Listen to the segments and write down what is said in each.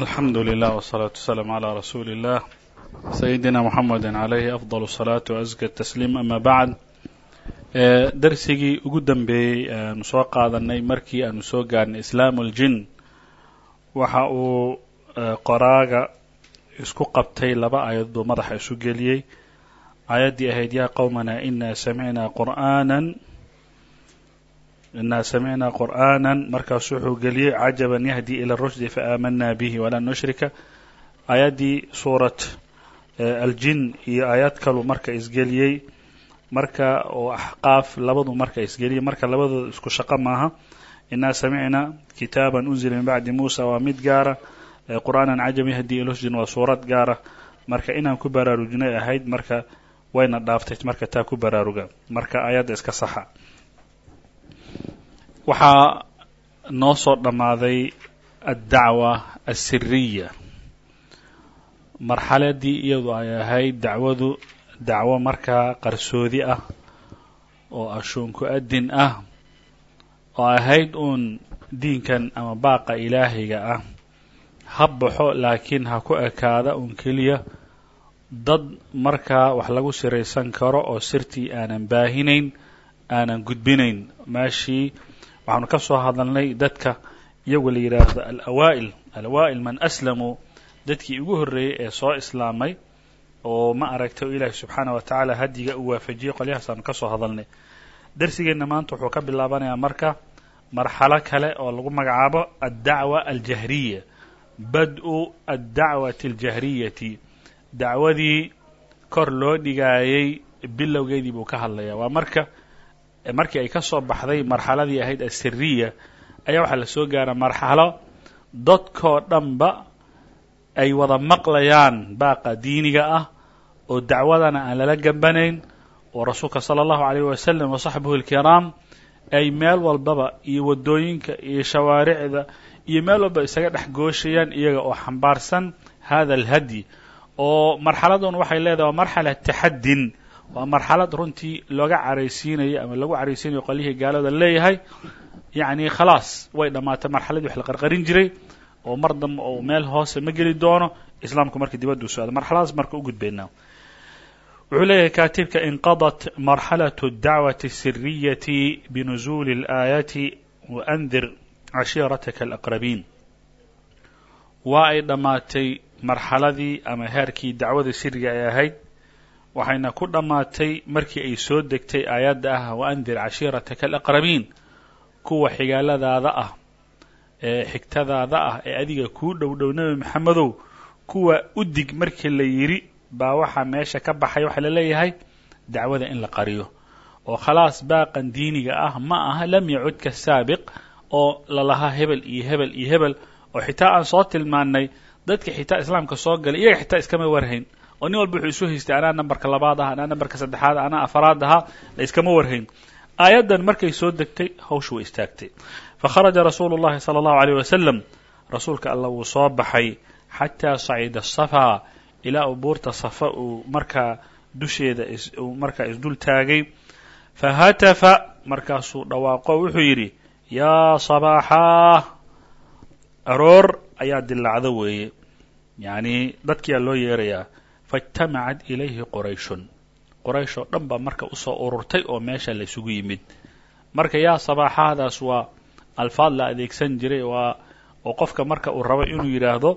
alxamdu lilah wsalaatu wasalaamu calaa rasuuli illah sayidina muxamedi calayhi afdal salaatu waaska tasliim ama bacd darsigii ugu dambeeyey aanu soo qaadanay markii aanu soo gaarnay islaamu ljin waxa uu qoraaga isku qabtay laba aayadood buu madaxa isu geliyey. Aayaddii ahayd yaa qowmana ina samicnaa qur'aanan inaa samicnaa qur'aanan markaasu wuxuu geliyey cajaban yahdi ila rushdi faaamanaa bihi walaa nushrika aayaddii suurat aljin iyo aayad kalu marka isgeliyey marka oo axqaaf labadu marka isgeliyey marka labadooda isku shaqo maaha inaa samicnaa kitaaban unzila min bacdi muusa waa mid gaara qur'aanan cajab yahdi ila rushdin waa suurad gaara marka inaan ku baraarujinay ahayd marka wayna dhaaftay marka taa ku baraaruga marka aayadda iska saxa waxaa noo soo dhammaaday addacwa asiriya marxaladii iyadu ay ahayd dacwadu dacwo markaa qarsoodi ah oo ashuunku adin ah oo ahayd uun diinkan ama baaqa ilaahiga ah. Ha baxo laakiin ha ku ekaada uun keliya. Dad markaa wax lagu siraysan karo oo sirtii aanan baahinayn aanan gudbinayn meeshii waxaanu ka soo hadalnay dadka iyagu la yidhaahdo alawaa'il. Alawaa'il man aslamuu dadkii ugu horreeyey ee soo islaamay oo ma aragtay oo ilaahi subxaanah wa tacaala hadiga uu waafajiyey qolyahaas aanu ka soo hadalnay. Darsigeenna maanta wuxuu ka bilaabanayaa marka marxalo kale oo lagu magacaabo addacwa aljahriya bad-u addacwati aljahriyati. Dacwadii kor loo dhigaayey bilowgeedii buu ka hadlayaa. Waa marka markii ay ka soo baxday marxaladii ahayd asiriya ayaa waxaa la soo gaara marxalo. Dadkoo dhanba ay wada maqlayaan baaqa diiniga ah oo dacwadana aan lala gambanayn oo rasuulka sala allahu alayh wasalam wa saxbuhu alkiraam ay meel walbaba iyo waddooyinka iyo shawaaricda iyo meel walba isaga dhex gooshayaan iyaga oo xambaarsan hada alhadyi oo marxaladun waxay leedahay waa marxala taxaddin waa marxalad runtii looga caraysiinayo ama lagu caraysiinayo qolyihii gaalada leeyahay yacni khalaas way dhammaatay marxaladii wax la qarqarin jiray oo mar dambe oo meel hoose ma geli doono islaamku marka dibaddu socda marxaladaas marka u gudbaynaa wuxuu leeyahay kaatibka inqadat marxalaة الdacwaةi الsiriyati binuزuli الآayaati waأndir cashiirataka alaqrabiin waa ay dhammaatay marxaladii ama heerkii dacwada siriga ay ahayd waxayna ku dhammaatay markii ay soo degtay aayadda ah waandir cashiirataka alaqrabiin kuwa xigaaladaada ah ee xigtadaada ah ee adiga kuu dhow dhow nebi maxamedow kuwa u dig markii la yidhi baa waxaa meesha ka baxay waxaa la leeyahay dacwada in la qariyo. Oo khalaas baaqan diiniga ah ma aha lam yacud ka saabiq oo lalahaa hebel iyo hebel iyo hebel oo xitaa aan soo tilmaannay dadka xitaa islaamka soo galay iyaga xitaa iskama warhayn oo nin walba wuxuu isu haystay anaa nambarka labaad aha anaa nambarka saddexaad anaa afaraad ahaa la iskama warhayn. Aayaddan markay soo degtay hawshu way istaagtay. Fakharaja rasuulu llahi sala allahu alayh wasalam rasuulka alla wuu soo baxay xataa sacida safaa ilaa uu buurta safa uu markaa dusheeda uu markaa isdul taagay. Fahatafa markaasuu dhawaaqo wuxuu yidhi yaa sabaaxaa aroor ayaa dilaacdo weeye. Yacni dadkiyaa loo yeerayaa faijtamacad ilayhi qorayshun qoraysh oo dhan baa marka u soo ururtay oo meesha la isugu yimid. Marka yaa sabaaxaadaas waa alfaad la adeegsan jiray waa oo qofka marka uu rabo inuu yidhaahdo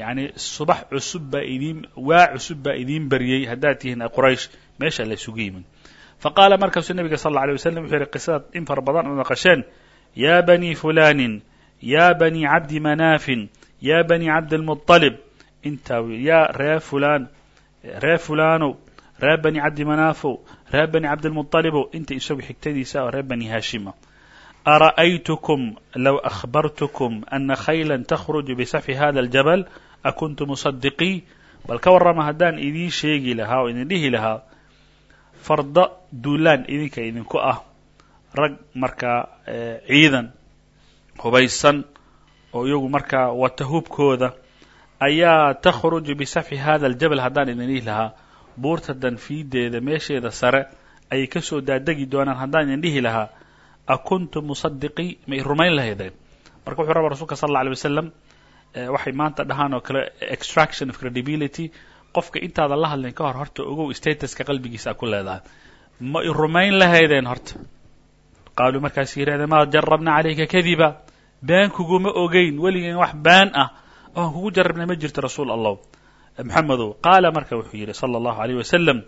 yacni subax cusub baa idiin waa cusub baa idiin baryey haddaad tihiin quraysh meesha la isugu yimid. Fa qaala markaasuu nebiga sal alla alay waslam wuxuu yihi qisadaad in fara badan oo naqasheen yaa banii fulaanin yaa banii cabdi manaafin yaa banii cabdilmuطalib intaa yaa ree fulaan ree fulaanow ree bani cabdi manaafow ree bani cabdilmuطalibow inta isagu xigtadiisa oo ree bani haashima. Ara'aytukum low akhbartukum ana khayla takhruju bisafxi hada aljabal akuntu musadiqii bal ka warrama haddaan idiin sheegi lahaa oo idin dhihi lahaa farda duulaan idinka idinku ah rag markaa ciidan hubaysan oo iyagu markaa wata hubkooda ayaa takhruju bisafxi hada aljabal haddaan idin dhihi lahaa. Buurta danfiideeda meesheeda sare ayay ka soo daadegi doonaan haddaan idin dhihi lahaa. Akuntu musadiqii may rumayn lahaydeen marka wuxuu rabaa rasulka sal alla alay wasalam waxay maanta dhahaan oo kale extraction of credibility. Qofka intaadan la hadlin ka hor horta ogow statuska qalbigiisa ku leedahay. Ma i rumayn lahaydeen horta? Qaaluu markaas yidhahdeen maa jarabna calayka kadiba. Been kuguma ogeyn. Weligeen wax been ah oan kugu jarabnay ma jirto rasuul allah. Moxamedow qaala marka wuxuu yidhi sala allahu alayh wasalam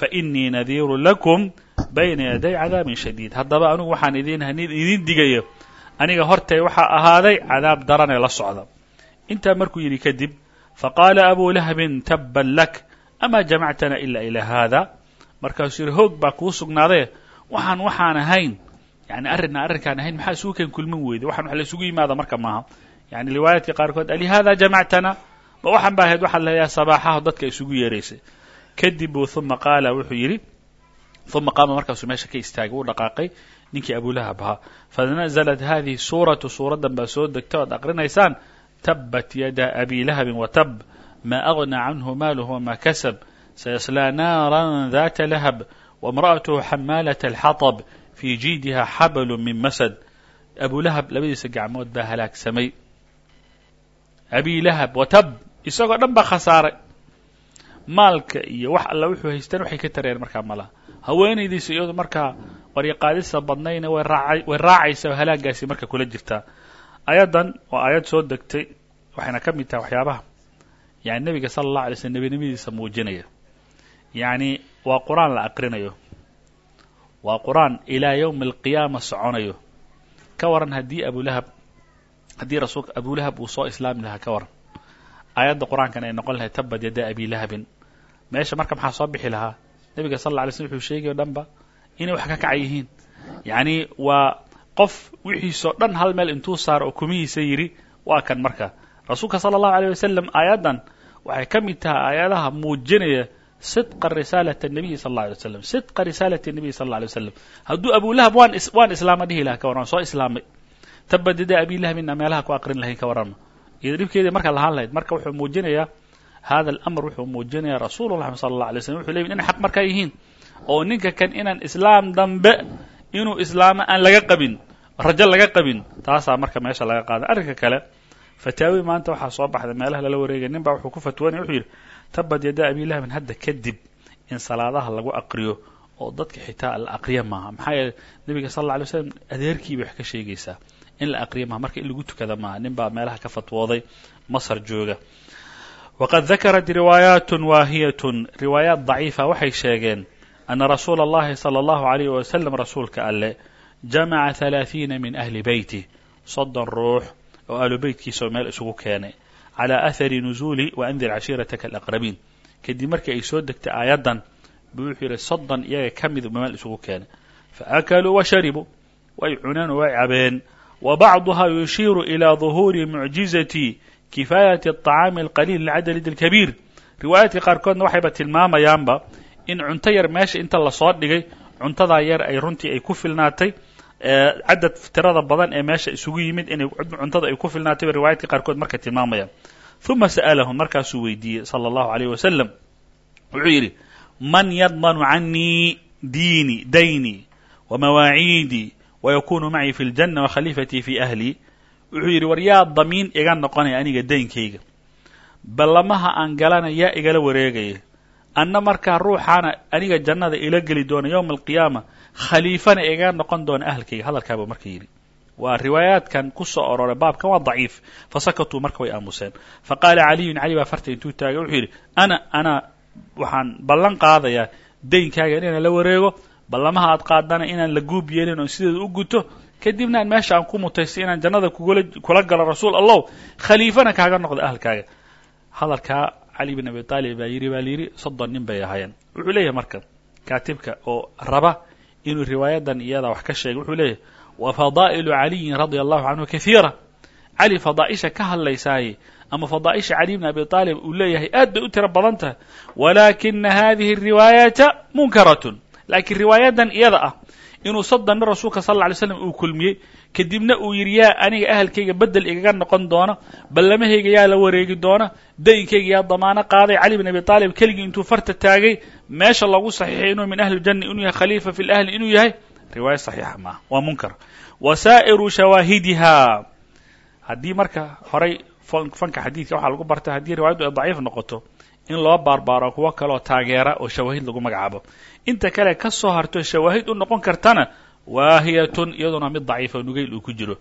fainii nadiiru lakum bayna yaday cadaabin shadiid. Haddaba anigu waxaan idin idin digayo. Aniga hortay waxaa ahaaday cadaab daranee la socda. Intaa markuu yidhi kadib faqaala abu lahabin tabban lak amaa jamactana ila ilaa haada? Markaasuu yidhi hoog baa kuu sugnaadee waxaan waxaan ahayn yani arrinna arrinkaan ahayn maxaa isugu keen kulmin weyday waxaan wax la isugu yimaada marka maaha yani riwaayaadka qaarkood alihaada jamactana ma waxaan ba ahayd waxaad leeyaha sabaaxaho dadka isugu yeeraysay kadib buu uma qaala wuxuu yidhi uma qaama markaasuu meesha ka istaagay uu dhaqaaqay ninkii abulahab ahaa fanaزlat hadihi suuratu suuraddan baa soo degtay oad aqrinaysaan tabat yada abi lahabin watab ma agna canhu maaluh wama kasab sayaslaa naara data lahab wamra'atuhu xamaalat alxaطb fii jiidiha xablu min masad abulahab labadiisa gacmood baa halaagsamay abi lahab watab isagoo dhan baa khasaaray. Maalka iyo wax alla wuxuu haystaan waxay ka tareen markaa malaha haweenaydiisa iyadu markaa waryaqaadisa badnayna way raacaysa oo halaagaasi marka kula jirtaa ayaddan waa aayad soo degtay waxayna ka mid tahay waxyaabaha. Yani nebiga sala allah alay slm nebinimadiisa muujinaya. Yacni waa qur'aan la aqrinayo. Waa qur'aan ilaa yowmi alqiyaama soconayo. Ka waran haddii abulahab haddii rasuulka abulahab uu soo islaami lahaa ka waran aayadda qur'aankan ay noqon lahayd tabad yada abi lahabin. Meesha marka maxaa soo bixi lahaa? Nebiga sal alla alay slm wuxuu sheegay o dhan ba inay wax ka kaca yihiin. Yacni waa qof wixiisoo dhan hal meel intuu saaro oo kumihiisa yidhi waa kan marka. Rasuulka sala allahu aleyh wasalam aayaddan waxay ka mid tahay aayadaha muujinaya sidqa risaalata nabiyi sal alla alay waslam sidqa risaalati nabiyi sal alla alay wasalam hadduu abulahab waan waan islaama dhihi lahaa ka warran soo islaamay tabadida abi lahabina meelaha ku aqrin lahayn ka warrama iyo dhibkeedii markaa lahaan lahayd marka wuxuu muujinayaa hada alamr wuxuu muujinayaa rasuulullah sala allah alay slm wuxu leey inay xaq markaa yihiin oo ninka kan inaan islaam dambe inuu islaamo aan laga qabin rajo laga qabin taasaa marka meesha laga qaaday. Arrinka kale fataawi maanta waxaa soo baxday meelaha lala wareegay nin baa wuxuu ku fatwoonaya wuxuu yidhi tabad yada abi lahabin hadda kadib in salaadaha lagu aqriyo oo dadka xitaa la aqriya maaha. Maxaa yeele nebiga sal alla alay slam adeerkii bay wax ka sheegaysaa in la aqriya maaha marka in lagu tukada maaha nin baa meelaha ka fatwooday masar jooga waqad dakarat riwaayaat waahiyat riwaayaat daciifa waxay sheegeen ana rasuula اllahi salى اllahu alayh wasalam rasuulka alle jamaca halaaثiina min ahli beyti soddon ruux oo ahlu beytkiisa oo meel isugu keenay calaa ahari nuzuuli waandir cashiirataka alaqrabiin kadib markii ay soo degtay aayaddan buu wuxuu yidhi soddon iyaga ka mid meel isugu keenay faakaluu washaribuu way cuneen oo way cabeen bacduha yushiiru ilaa duhuuri mucjizati kifaayati aطacaami alqaliil licadalid alkabiir riwaayaadka qaarkoodna waxayba tilmaamayaanba in cunto yar meesha inta la soo dhigay cuntadaa yar ay runtii ay ku filnaatay cadad tirada badan ee meesha isugu yimid inay cuntada ay ku filnaatay ba riwaayaadka qaarkood markay tilmaamayaan uma sa'alahum markaasuu weydiiyey sala allahu alayh wasalam wuxuu yidhi man yadmanu canii diini dayni wamawaaciidii wayakunu macii fi ljanna wakhaliifatii fi ahlii wuxuu yidhi war yaa damiin iga noqonaya aniga daynkayga ballamaha aan galana yaa igala wareegaya anna markaa ruuxaana aniga jannada ila geli doona yowma alqiyaama khaliifana iga noqon doona ahalkayga hadalkaabuu marka yidhi waa riwaayaadkan ku soo aroray baabkan waa daciif fasakatuu marka way aamuseen faqaala caliyun cali baa farta intuu taagay wuxuu yidhi ana ana waxaan ballan qaadayaa daynkaaga inaan la wareego ballamaha aad qaadana inaan la guub yeelin oo sideeda u guto kadibna aan meesha aan ku mutaystay inaan jannada kugula kula galo rasuul allow khaliifana kaaga noqdo ahalkaaga hadalkaa cali bin abi taalib baa yidhi baa layidhi soddon nin bay ahaayeen. Wuxuu leeyahay marka kaatibka oo raba inuu riwaayadan iyada wax ka sheegay wuxuu leeyahay wa fadaa'ilu caliyin radia allahu canhu kahiira cali fadaa'isha ka hadlaysaaye ama fadaa'isha cali bn abi aalib uu leeyahay aad bay u tiro badan tahay. Walaakina hadihi riwaayata munkaratun laakiin riwaayadan iyada ah inuu soddon nin rasuulka sal alla alay slam uu kulmiyey kadibna uu yidhi yaa aniga ahalkayga beddel igaga noqon doona ballamahayga yaa la wareegi doona dayinkayga yaa damaano qaaday cali bin abi aalib keligii intuu farta taagay meesha lagu saxiixay inuu min ahli ljanna inuu yahay khaliifa fi lahli inuu yahay riwaaya saxiixa maaha waa munkar. Wa saa'iru shawaahidiha. Haddii marka horay fanka xadiidka waxaa lagu barta haddii riwaayaddu ay daciif noqoto in loo baarbaaro kuwo kaleoo taageera oo shawaahid lagu magacaabo inta kale ka soo harto shawaahid u noqon kartana waahiyatun iyaduna mid daciifa nugayl uu ku jiro.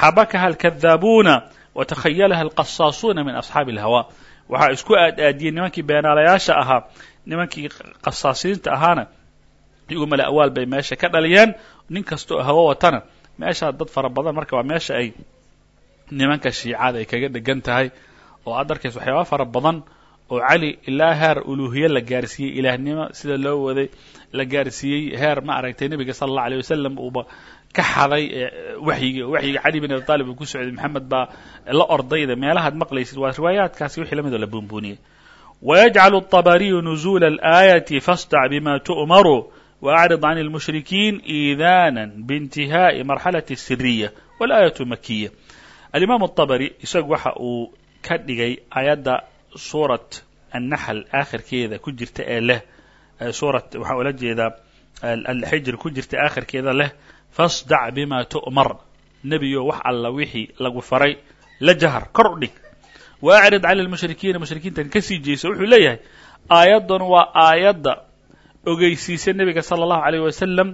Xabakaha alkadaabuuna watakhayalaha alqasaasuuna min asxaabi alhawa. Waxaa isku aad aadiyey nimankii beenaalayaasha ahaa nimankii qasaasiinta ahaana iyagu male awaal bay meesha ka dhaliyeen. Nin kasta oo hawo watana meeshaa dad fara badan marka waa meesha ay nimanka shiicada ay kaga dhegan tahay. Oo aad arkaysa waxyaaba fara badan oo cali ilaa heer uluuhiye la gaarsiiyey ilaahnimo sida loo waday la gaarsiiyey heer ma aragtay nebiga sala allah alay wasalam uuba ka xaday waxyiga waxyiga cali bin abi taalib uu ku socday maxamed baa la ordayda meelahaad maqlaysid waa riwaayaadkaasi wixii lamidoo la buunbuuniyey. Wayajcalu atabariyu nuzuula alaayati fasdac bima tu'maru waacrid can اlmushrikiin iidana biintihaa'i marxalati siriya walaayatu makiya alimaamu atabari isagu waxa uu ka dhigay aayadda suuraة النحل aakhirkeeda ku jirta ee leh suura waxaa ula jeedaa alxijr ku jirta aakhirkeeda leh فاصدع بma تؤmر nebiyo wax alla wixii lagu faray la jahر kor u dhig وأعرض عن المشhriكيina مشhrikiintan kasii jeesa wuxuu leeyahay aayaddan waa aayadda ogeysiisa nebiga sala allahu alayh wasalam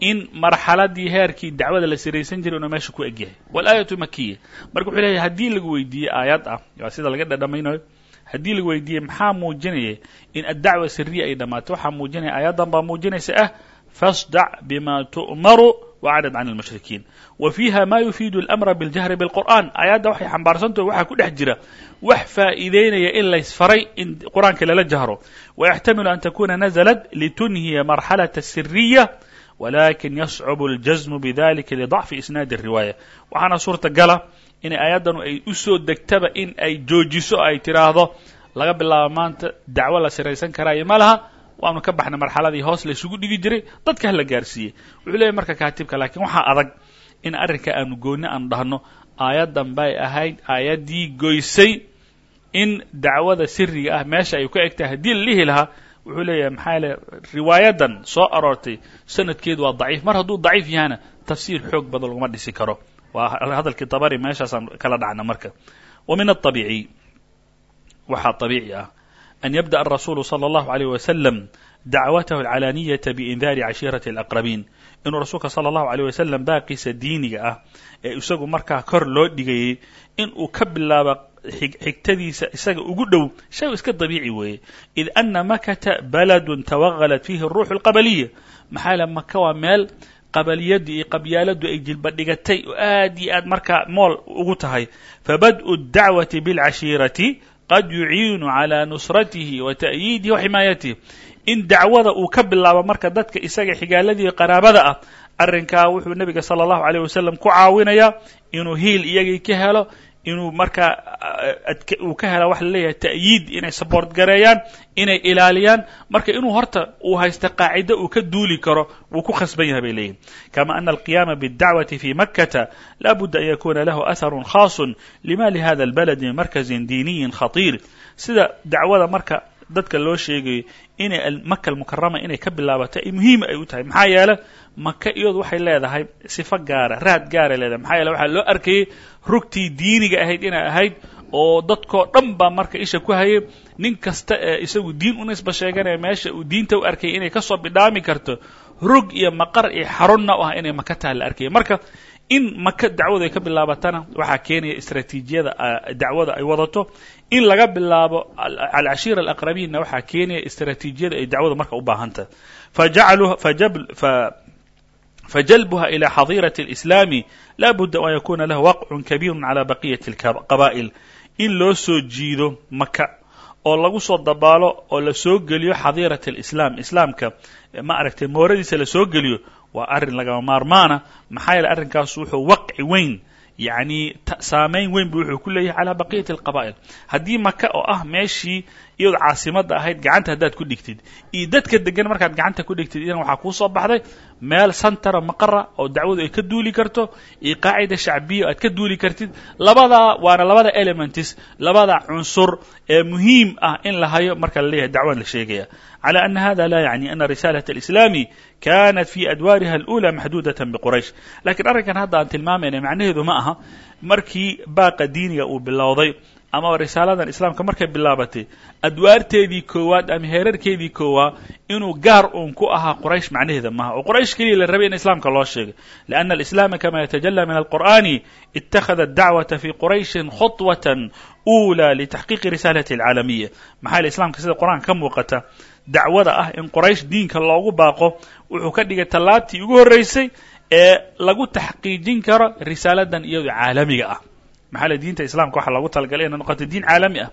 in marxaladii heerkii dacwada la siraysan jiray inuu meesha ku egyahay walaayatu makiya marka wuxuu leeyahay haddii lagu weydiiyey aayad ah waa sida laga dhadhamaynayo haddii lagu weydiiyey maxaa muujinaya in addacwa siriya ay dhammaatay waxaa muujinaya aayaddan baa muujinaysa ah fasdac bima tu'maru wacrid can almushrikiin wa fiiha ma yufiidu alamra biاljahri biاlqur'an aayadda waxay xambaarsantaho waxaa ku dhex jira wax faa'iideynaya in laysfaray in qur-aanka lala jahro wayaxtamilu an takuna naزlat litunhiya marxalaة الsiriya walakin yascub اljazmu bidalika lidacfi isnaadi الriwaaya waxaana suurta gala inay aayaddanu ay u soo degtaba in ay joojiso ay tiraahdo laga bilaabo maanta dacwo la siraysan karaayo. Ma laha waanu ka baxnay marxaladii hoos la isugu dhigi jiray dadka hala gaarsiiyey wuxuu leeyahy marka kaatibka laakiin waxaa adag in arrinka aanu goonni aanu dhahno aayaddan bay ahayd aayaddii goysay in dacwada siriga ah meesha ay ku egtahay. Haddii la lahaa wuxuu leeyahay maxaa yaele riwaayadan soo aroortay sanadkeedu waa daciif. Mar hadduu daciif yahana tafsiir xoog badan laguma dhisi karo waa hadalkii dabari meeshaasaan kala dhacna marka wa min aلطabiiciy waxaa طabiici ah أن يبدأ الرسول صلى الله عليه وسلم dacwatahu alcalaaniyata biindaari cashiirati alaqrabiin inuu rasuulka sala allahu aleyh wasalam baaqiisa diiniga ah ee isagu markaa kor loo dhigayay in uu ka bilaabo xigtadiisa isaga ugu dhow shay iska dabiici weeye id ana makata baladun tawagalat fiihi aruuxu alqabaliya maxaa yaele maka waa meel qabaliyaddu iyo qabyaaladdu ay jilba dhigatay oo aad iyo aad markaa mool ugu tahay fabad'u اdacwati biاlcashiirati qad yuciinu calى nusratihi wa ta'yiidihi wa ximaayatihi in dacwada uu ka bilaabo marka dadka isaga xigaaladii qaraabada ah arrinkaa wuxuu nebiga sala allahu aleyh wasalam ku caawinayaa inuu hiil iyagii ka helo inuu markaa uu ka hela waxa la leeyahay ta'yiid inay saboort gareeyaan inay ilaaliyaan marka inuu horta uu haysta qaacido uu ka duuli karo wuu ku khasban yahay bay leeyihiin kama ana alqiyaama biاdacwati fi makkata la budda an yakuna lahu aharun khaasun lima lihada albalad min markazin diiniyin khatiir. Sida dacwada marka dadka loo sheegayo inay maka almukarama inay ka bilaabato ay muhiim ay u tahay. Maxaa yeele maka iyadu waxay leedahay sifo gaara raad gaaray leedahay. Maxaa yeele waxaa loo arkayay rugtii diiniga ahayd inay ahayd oo dadkoo dhan baa marka isha ku hayay. Nin kasta ee isagu diin u nisba sheeganaya meesha uu diinta u arkayay inay ka soo bidhaami karto rog iyo maqar iyo xarunna u ah inay maka taha la arkaya marka in maka dacwadu ay ka bilaabatana waxaa keenaya istraatiijiyada dacwada ay wadato. In laga bilaabo alcashiira alaqrabiinna waxaa keenaya istraatiijiyada ay dacwada marka u baahan tahay fajalbuha ila xadiirati اlislaami la budda an yakuna lahu waqcun kabiiru cala baqiyati اlqaba'il in loo soo jiido maka oo lagu soo dabaalo oo la soo geliyo xadiirat alislaam islaamka ma aragtay mooradiisa la soo geliyo waa arrin lagama maarmaana. Maxaa yeele arrinkaas wuxuu waqci weyn yacni saamayn weyn bu wuxuu ku leeyahay calaa baqiyati alqaba'il haddii maka oo ah meeshii iyadoo caasimadda ahayd gacanta haddaad ku dhigtid iyo dadka degan markaad gacanta ku dhigtid idan waxaa kuu soo baxday meel santara maqara oo dacwadu ay ka duuli karto iyo qaacida shacbiya aad ka duuli kartid labadaa waana labada elements labada cunsur ee muhiim ah in la hayo marka la leeyahay dacwan la sheegaya على أن هذا لا يعني أن رسالة الإسلام كانت في أدوارها الأولى محدودة بqرayش lakiن arrinkan hadda aan tilmaamayna macnaheedu ma aha aha markii baaqa diiniga uu bilowday amaba risaaladan islaamka markay bilaabatay adwaarteedii koowaad ama heerarkeedii koowaa inuu gaar uun ku ahaa quraysh macnaheeda maaha. Oo quraysh keliya la rabay in islaamka loo sheegay. Lianna alislaama kama yatajalla min alqur'ani ittakhada adacwata fi qurayshin khطwatan uulaa litaxqiiqi risaalati alcaalamiya. Maxaa yele islamka sida qur'aanka ka muuqata dacwada ah in quraysh diinka loogu baaqo wuxuu ka dhigay tallaabtii ugu horraysay ee lagu taxqiijin karo risaaladan iyado caalamiga ah maxaa le diinta islamka waxaa loogu talagalay inay noqoto diin caalami ah.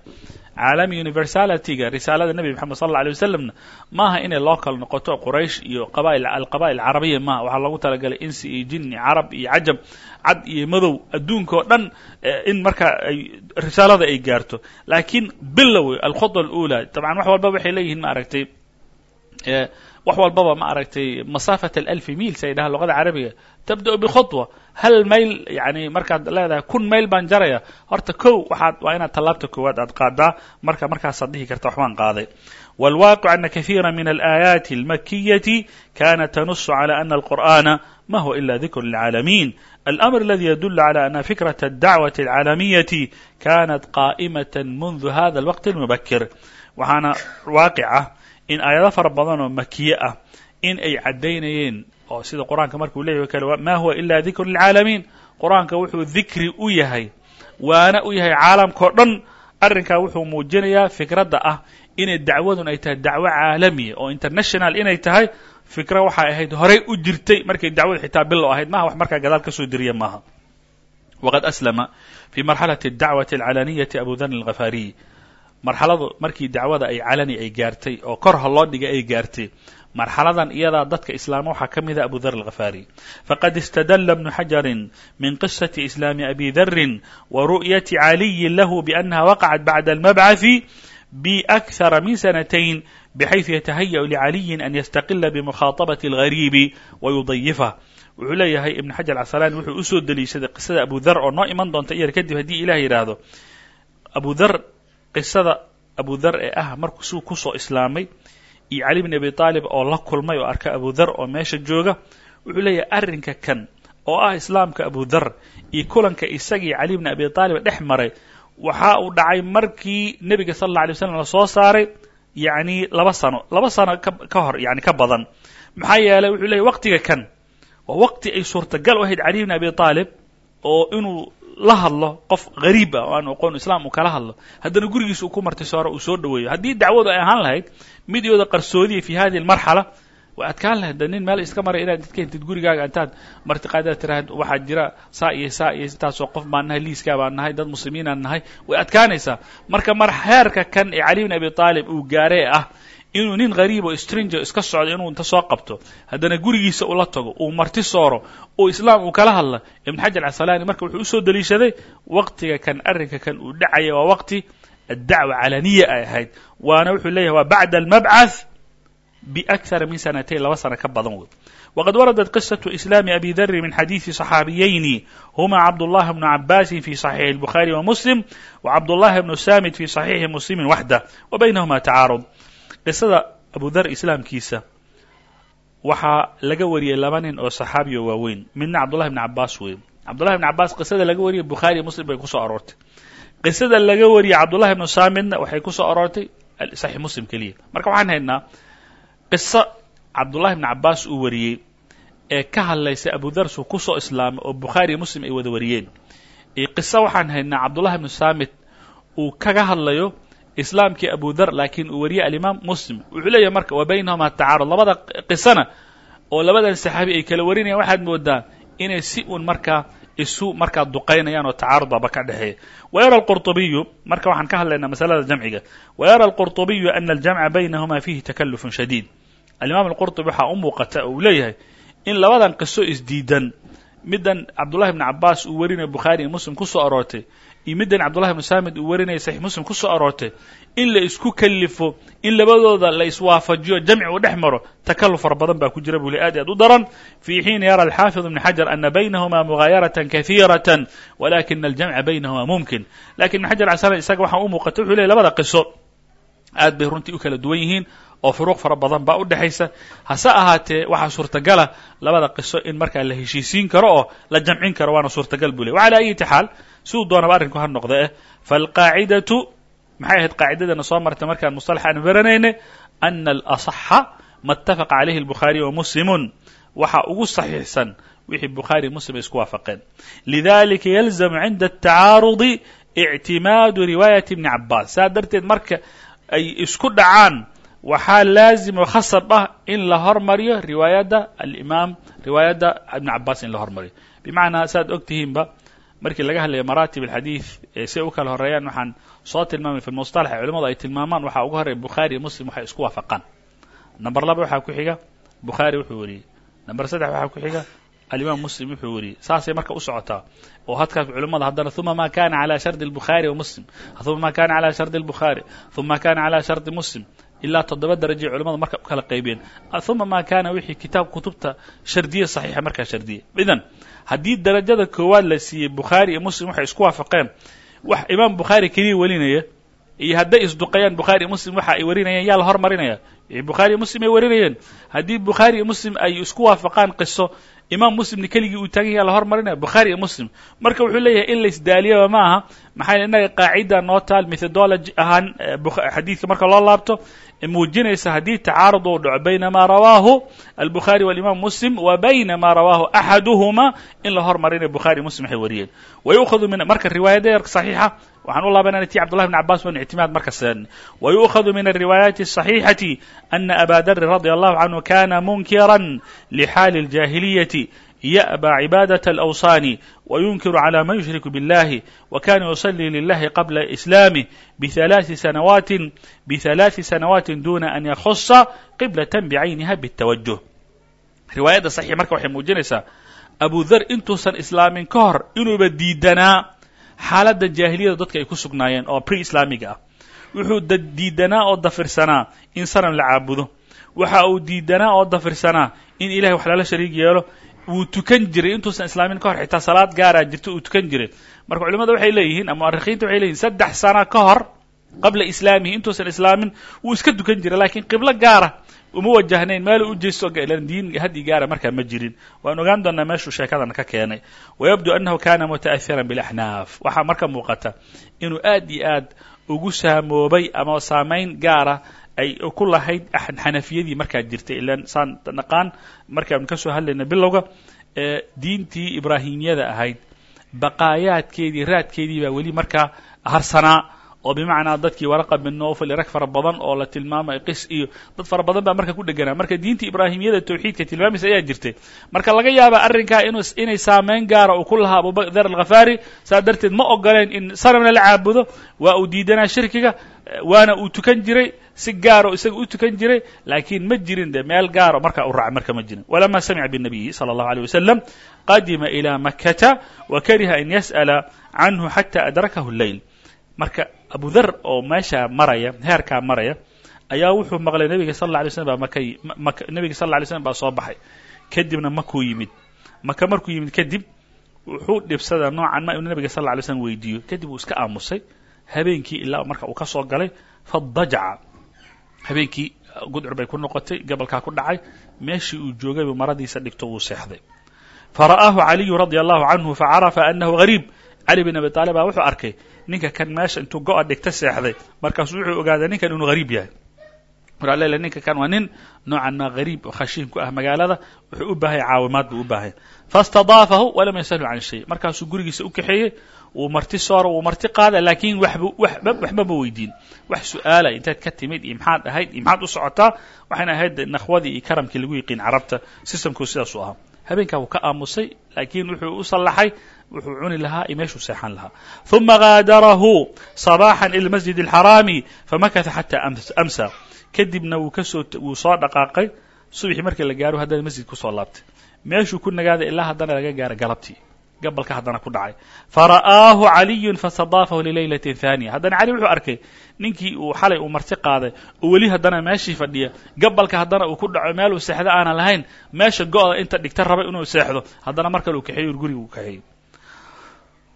Caalami universalityga risaalada nebi moxamed sal alay wasalamna maaha inay loo noqoto quraysh iyo qabail alqaba'il alcarabiya maaha. Waxaa loogu talagalay insi iyo jinni carab iyo cajab cad iyo madow adduunka oo dhan in markaa ay risaalada ay gaarto. Laakiin bilow alkhudwa alula dabcan wax walba waxay leeyihiin ma aragtay wax walbaba ma aragtay masaafat alfi mil sa yidhaha luqada carabiga tabda'u bikhudwa hal mayl yani markaad leedahay kun mayl baan jaraya horta kow waxaad waa inaad tallaabta koowaad aad qaadaa marka markaasaad dhihi karta waxbaan qaaday والواقع أن كثيرا من الآيات المكية كانت تنص على أن القرآن ما هو إلا ذكر للعالمين الأمر الذي يدل على أن فكرة الدعوة العالمية كانت قائمة منذ هذا الوقت المبكر waxaana waaqica in aayado fara badan oo makiye ah in ay caddaynayeen oo sida qur'aanka markuu leeyahy kale ma huwa ila dikru lilcaalamiin? Qur'aanka wuxuu dikri u yahay waana u yahay caalamkao dhan. Arrinkaa wuxuu muujinayaa fikradda ah inay dacwadun ay tahay dacwo caalamiya oo international inay tahay. Fikra waxay ahayd horey u jirtay markay dacwadu xitaa bilow ahayd. Maha wax markaa gadaal ka soo diriya maaha. Waqad aslama fi marxalati dacwati alcalaniyati abu dhan alghafariy marxaladu markii dacwada ay calani ay gaartay oo kor ha loo dhigay ay gaartay marxaladan iyadaa dadka islaama waxaa ka mida abu dar alghafari faqad istadalla bnu xajarin min qisati islaami abi darin wa ru'yati caliyin lahu biannaha waqacat bacda almabcathi بأكثر من سنتين بحيث يتهيأ لعلي أن يستقل بمخاطبة الغريب ويضيفه wuxuu leeyahay ibn xajar casalaani wuxuu usoo deliishaday qisada abu dar oo noo iman doonta iyar kadib haddii ilah yidhaahdo abu dar qisada abu dar ee ah markuu suu ku soo islaamay iyo cali bn abi aalib oo la kulmay oo arka abu dar oo meesha jooga wuxuu leeyahay arrinka kan oo ah islaamka abu dar iyo kulanka isagii cali bn abi aalib dhex maray waxa uu dhacay markii nebiga sal alla alay waslam la soo saaray yacni laba sano laba sano ka hor yani ka badan. Maxaa yeelay wuxuu leeyahy waqtiga kan waa waqti ay suurtagal u ahayd cali bn abi aalib oo inuu la hadlo qof gariib ah oo aan aqoon islam uu kala hadlo haddana gurigiisa uu ku martay soore uu soo dhoweeyo haddii dacwadu ay ahaan lahayd mid iyooda qarsoodiya fi hadihi almarxala way adkaan lahayd de nin meel iska maray inaad dadka gurigaaga intaad martiqaadaad tiraahd waxaa jira saa iyo saa iyo intaasoo qof baan nahay liiskaa baan nahay dad muslimiinaan nahay way adkaanaysaa. Marka mar heerka kan ee cali bn abi aalib uu gaaree ah inuu nin gariib oo stranger iska socdo inuu inta soo qabto haddana gurigiisa ula tago uu marti sooro uu islaam uu kala hadla ibn xajar casalaani marka wuxuu usoo deliishaday waqtiga kan arrinka kan uu dhacaya waa waqti addacwa calaniya ay ahayd waana wuxuu leeyahay waa bacda almabcath بأكثر من سنتين laba sano ka badan wey وqad waradat قصة إسلام أbي dr min xadيiثi صxaabiyeyn hma cabdاللahi بن cabاsi في صحيiح البخاري ومسلم وcabdاللahi بن samit في صحيiحi مسلم waxdah وبynهma تacاarض qisada abudar islaamkiisa waxaa laga wariyey laba nin oo saxaabi oo waaweyn. Midna cabdullahi bn cabaas wey cabdullahi bn cabaas qisada laga wariyey bukhaari iyo muslim bay ku soo aroortay. Qisada laga wariyey cabdullahi bnu saamidna waxay ku soo aroortay saxiix muslim keliya. Marka waxaan haynaa qiso cabdullahi bn cabaas uu wariyey ee ka hadlaysa abudarsu ku soo islaamay oo bukhaari iyo muslim ay wada wariyeen. Iyo qiso waxaan haynaa cabdullahi bnu saamid uu kaga hadlayo islaamkii abudar laakiin uu wariyey alimaam muslim wuxuu leeyahay marka wa baynahuma tacaarud labada qisana oo labadan saxaabi ay kala warinayaan waxaad moodaa inay si uun markaa isu markaa duqaynayaan oo tacaarud baaba ka dhexeeya wayara alqurطubiyu marka waxaan ka hadlaynaa masalada jamciga wayara alqurطubiyu ana aljamca baynahuma fihi takalufun shadiid alimaam alqurطubi waxaa u muuqata oo uu leeyahay in labadan qiso isdiidan middan cabdullahi bni cabaas uu warinayo bukhaari iyo muslim kusoo aroortay iyo middan cabdullahi bnu saamid uu warinaya saxiix muslim ku soo aroortay in la isku kalifo in labadooda la iswaafajiyo jamci uu dhex maro takaluf fara badan baa ku jira buu aad aad u daran. Fii xiina yara alxaafid ibn xajar ana baynahuma mugaayaratan kahiiratan walakina aljamca baynahuma mumkin. Lakin ibn xajar caslan isaga waxaa u muuqata wuxuu leey labada qiso. Aad bay runtii u kala duwan yihiin oo furuq fara badan baa u dhexaysa hase ahaatee waxaa suurtagala ah labada qiso in markaa la heshiisiin karo oo la jamcin karo waana suurtagal buu ley wcalaa ayati xaal siduu doonaba arrinku ha noqda eh? Falqaacidatu maxay ahayd qaacidadana soo martay markaan musalax aan baranayna ana alasaxa ma alayhi calayhi albukhaariyu wa muslimun. Waxa ugu saxiixsan wixii bukhaari muslim isku waafaqeen. Lidalika yalzamu cinda atacaarudi ictimaadu riwaayati ibni cabaas saa darteed marka ay isku dhacaan waxaa laazim oo khasab ah in la hormariyo riwaayadda alimaam riwaayadda ibni cabaas in la hormariyo bimacnaa saaad og tihiinba markii laga hadlayo maraatib alxadiid ee si ay u kala horeeyaan waxaan soo tilmaamay fi lmustalax ee culamadu ay tilmaamaan waxaa ugu horreya bukhaari iyo muslim waxay isku waafaqaan number laba waxaa ku xiga bukhaari wuxuu weriyey number saddex waxaa ku xiga alimaam muslim wuxuu weriyey saasay marka u socotaa oo hadkaas culimmada haddana uma ma kana calى shardi الbukhaari wa muslim uma ma kana calى shardi الbukhaari uma ma kana calى shardi muslim ilaa toddoba darajay culimmada marka u kala qaybiyeen. Uma ma kana wixii kitaab kutubta shardiye saxiixa markaa shardiye idan haddii darajada koowaad la siiyey bukhaari iyo muslim waxay isku waafaqeen wax imaam bukhaari keliya warinaya iyo hadday isduqayaan bukhaari muslim waxa ay warinayaan yaa la hormarinaya. Bukhaari muslim ay warinayeen. Haddii bukhaari iyo muslim ay isku waafaqaan qiso imaam muslimna keligii uu taagan yaha la hormarinaya. Bukhaari iyo muslim. Marka wuxuu leeyahay in la ma aha. Maxaa innaga qaacida noo taal methodology ahaan xadiidka marka loo laabto muujinaysa haddii tacaarud uu dhaco bayna maa rawaahu albukhaari walimaam muslim wa bayna maa rawaahu axaduhuma in la hormarinay bukhaari muslim waxay wariyeen. Wayukhadu min marka riwaayada yarka saxiixa waxaan u laabanayna ti cabdullahi bn cabas waanu ictimaad marka seen wayukhadu min alriwaayaati asaxiixati ana aba darin radia allahu canhu kana munkiran lixaali اljaahiliyati yأbى cibaadaة الأwصان وينkir عlى man yushrik bالlah وkana يصلي للh qبla إسlاmه بثaلaثi سنوات بثaلaثi سنوات duna an yخصa qiblaة bعayniha bالتوجه riwaayadda صaxiix marka waxay muujinaysaa abu ther intuusan islaamin ka hor inuuba diidanaa xaaladda jaahiliyada dadka ay ku sugnaayeen oo pre islaamiga ah wuxuu diidanaa oo dafirsanaa in sanam la caabudo waxa uu diidanaa oo dafirsanaa in ilahay wax lala shariig yeelo wuu tukan jiray intuusan islaamin ka hor xitaa salaad gaaraa jirta uu tukan jiray. Marka culimada waxay leeyihiin ama mu'arikhiinta waxay leeyihiin saddex sana ka hor qabla islaamihi intuusan islaamin wuu iska tukan jiray. Lakiin qiblo gaara uma wajahnayn meelu u jeesto diin hadyi gaara markaa ma jirin. Waan ogaan doonaa meeshuu sheekadan ka keenay. Wayabdu annahu kana muta'ahiran bilaxnaaf waxaa marka muuqata inuu aad iyo aad ugu saamoobay ama saamayn gaara ay ku lahayd xanafiyadii markaa jirtay. Ilaan saan naqaan markaan ka soo hadlayna bilowga diintii ibraahimiyada ahayd. Baqaayaadkeedii raadkeedii baa weli markaa harsanaa oo bimacnaa dadkii waraqa bin nofal rag fara badan oo la tilmaamay qis iyo dad fara badan baa marka ku dheganaa. Marka diintii ibraahimiyada tawxiidka tilmaamaysa ayaa jirtay. Marka laga yaaba arrinkaa inu inay saameyn gaara uu ku lahaa abudar alkhafaari saa darteed ma ogoleen in sanamna la caabudo waa uu diidanaa shirkiga waana uu tukan jiray si gaaro isaga u tukan jiray laakiin ma jirin de meel gaaro marka u raaca marka ma jirin walama samica bالnabiyi salى اllahu alيه wasalam qadima ilى makata wa kariha an yas'ala canhu xata adrakahu اleyl marka abu ther oo meesha maraya heerkaa maraya ayaa wuxuu maqlay nebiga sal alla alay slm baa makay mak nebiga sal alla alay slm baa soo baxay kadibna makuu yimid maka markuu yimid kadib wuxuu dhibsadaa noocan ma inuu nebiga sal alla alay slm weydiiyo kadib uu iska aamusay habeenkii ilaa marka uu ka soo galay fadajaca habeenkii gudcur bay ku noqotay gabalkaa ku dhacay meeshii uu joogay buu maradiisa dhigto wuu seexday. Fara'aahu caliyu radia allahu canhu facarafa anahu gariib. Cali bin abi taalib baa wuxuu arkay ninka kan meesha intuu go-a dhigta seexday markaasuu wuxuu ogaaday ninkan inuu hariib yahay. Waraa leele ninka kan waa nin noocan maa hariib oo khashiin ku ah magaalada wuxuu u baahaya caawimaad buu u baahaya faاstadaafahu walam yasalhu can shay. Markaasuu gurigiisa u kaxeeyey wuu marti sooro wuu marti qaada laakiin waxba waxba waxba ma weydiin wax su-aala intaad ka timid iyo maxaad ahayd iyo maxaad u socotaa waxayna ahayd nakhwadii iyo karamkii lagu yiqiin carabta systemku sidaasuu ahaa habeenkaa wuu ka aamusay laakiin wuxuu u sallaxay wuxuu cuni lahaa iyo meeshuu seexan lahaa ثuma gaadarahu صabaaxا ilى masjid الxaraami famakata xatى amsa kadibna wuu kasoo wuu soo dhaqaaqay subaxii markii la gaaro haddana masjid kusoo laabtay meeshuu ku nagaaday ilaa haddana laga gaaro galabtii gabalka haddana ku dhacay fara'aahu caliyu fastadaafahu lilaylaة ثaaniya haddana cali wuxuu arkay ninkii uu xalay uu marti qaaday oo weli haddana meeshii fadhiya gabalka haddana uu ku dhaco meel uu seexdo aanan lahayn meesha go-da inta dhigta rabay inuu seexdo haddana mar kale uu kaxeeyo guriga uu kaxeeyo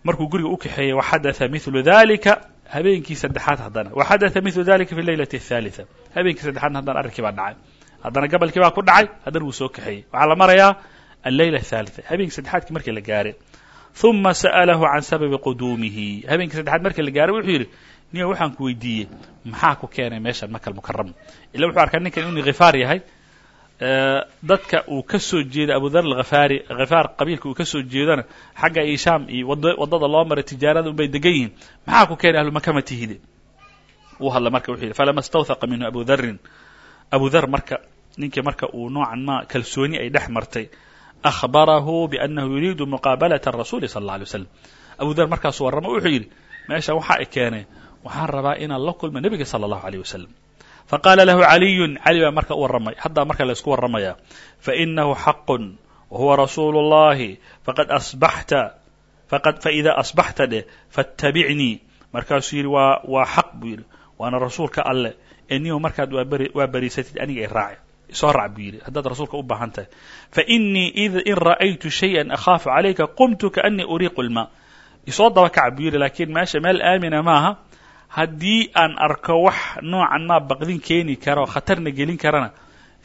markuu guriga u kaxeeyey waxadatha mithlu dalika habeenkii saddexaad haddana waxadatha milu dalika fi leylati الثaalitثa habeenkii saddexaadna haddana arrinkii baa dhacay haddana gabalkii baa ku dhacay haddana wuu soo kaxeeyey waxaa la marayaa alleyla الثaalitثa habeenkii saddexaadkii markii la gaaray ثuma sa'alahu can sababi quduumihi. Habeenkii saddexaad markii la gaaray wuxuu yidhi niyo waxaan ku weydiiyey maxaa ku keenay meeshan maka almukarama ila wuxuu arkaa ninkan inuu khifaar yahay dadka uu ka soo jeeda abudar alkhafaari khifaar qabiilka uu ka soo jeedona xagga ishaam iyo waddada loo maray tijaarada unbay degan yihiin maxaa ku keenay ahlu maka ma tihide? Uu hadla marka wuxuu yidhi falama stawhaqa minhu abu darin marka ninkii marka uu noocan ma kalsooni ay dhex martay akhbarahu biannahu yuriidu muqaabalata rasuli sala alla alay waslam abu dar markaasuu warramo wuxuu yidhi meesha waxa ay keenay waxaan rabaa inaan la kulmo nebiga sala allahu aleyh wasalam faqaala lahu caliyun cali baa marka u warramay haddaa marka la isku warramaya fainahu xaqun wahuwa rasuulu اllahi faqad asbaxta faqad faida asbaxta dheh faاtabicnii markaasuu yidhi waa waa xaq buu yidhi waana rasuulka alle ee niyo markaad waa aniga i raaci isoo raac buu yidhi. Haddaad rasuulka u baahan tahay. Fainii in ra'aytu shayئa akhaafu calayka qumtu kaanii uriiqu اlma isoo daba kaca buu yidhi laakiin meesha meel aamina maaha. Haddii aan arko wax noocan maa baqdin keeni kara oo khatarna gelin karana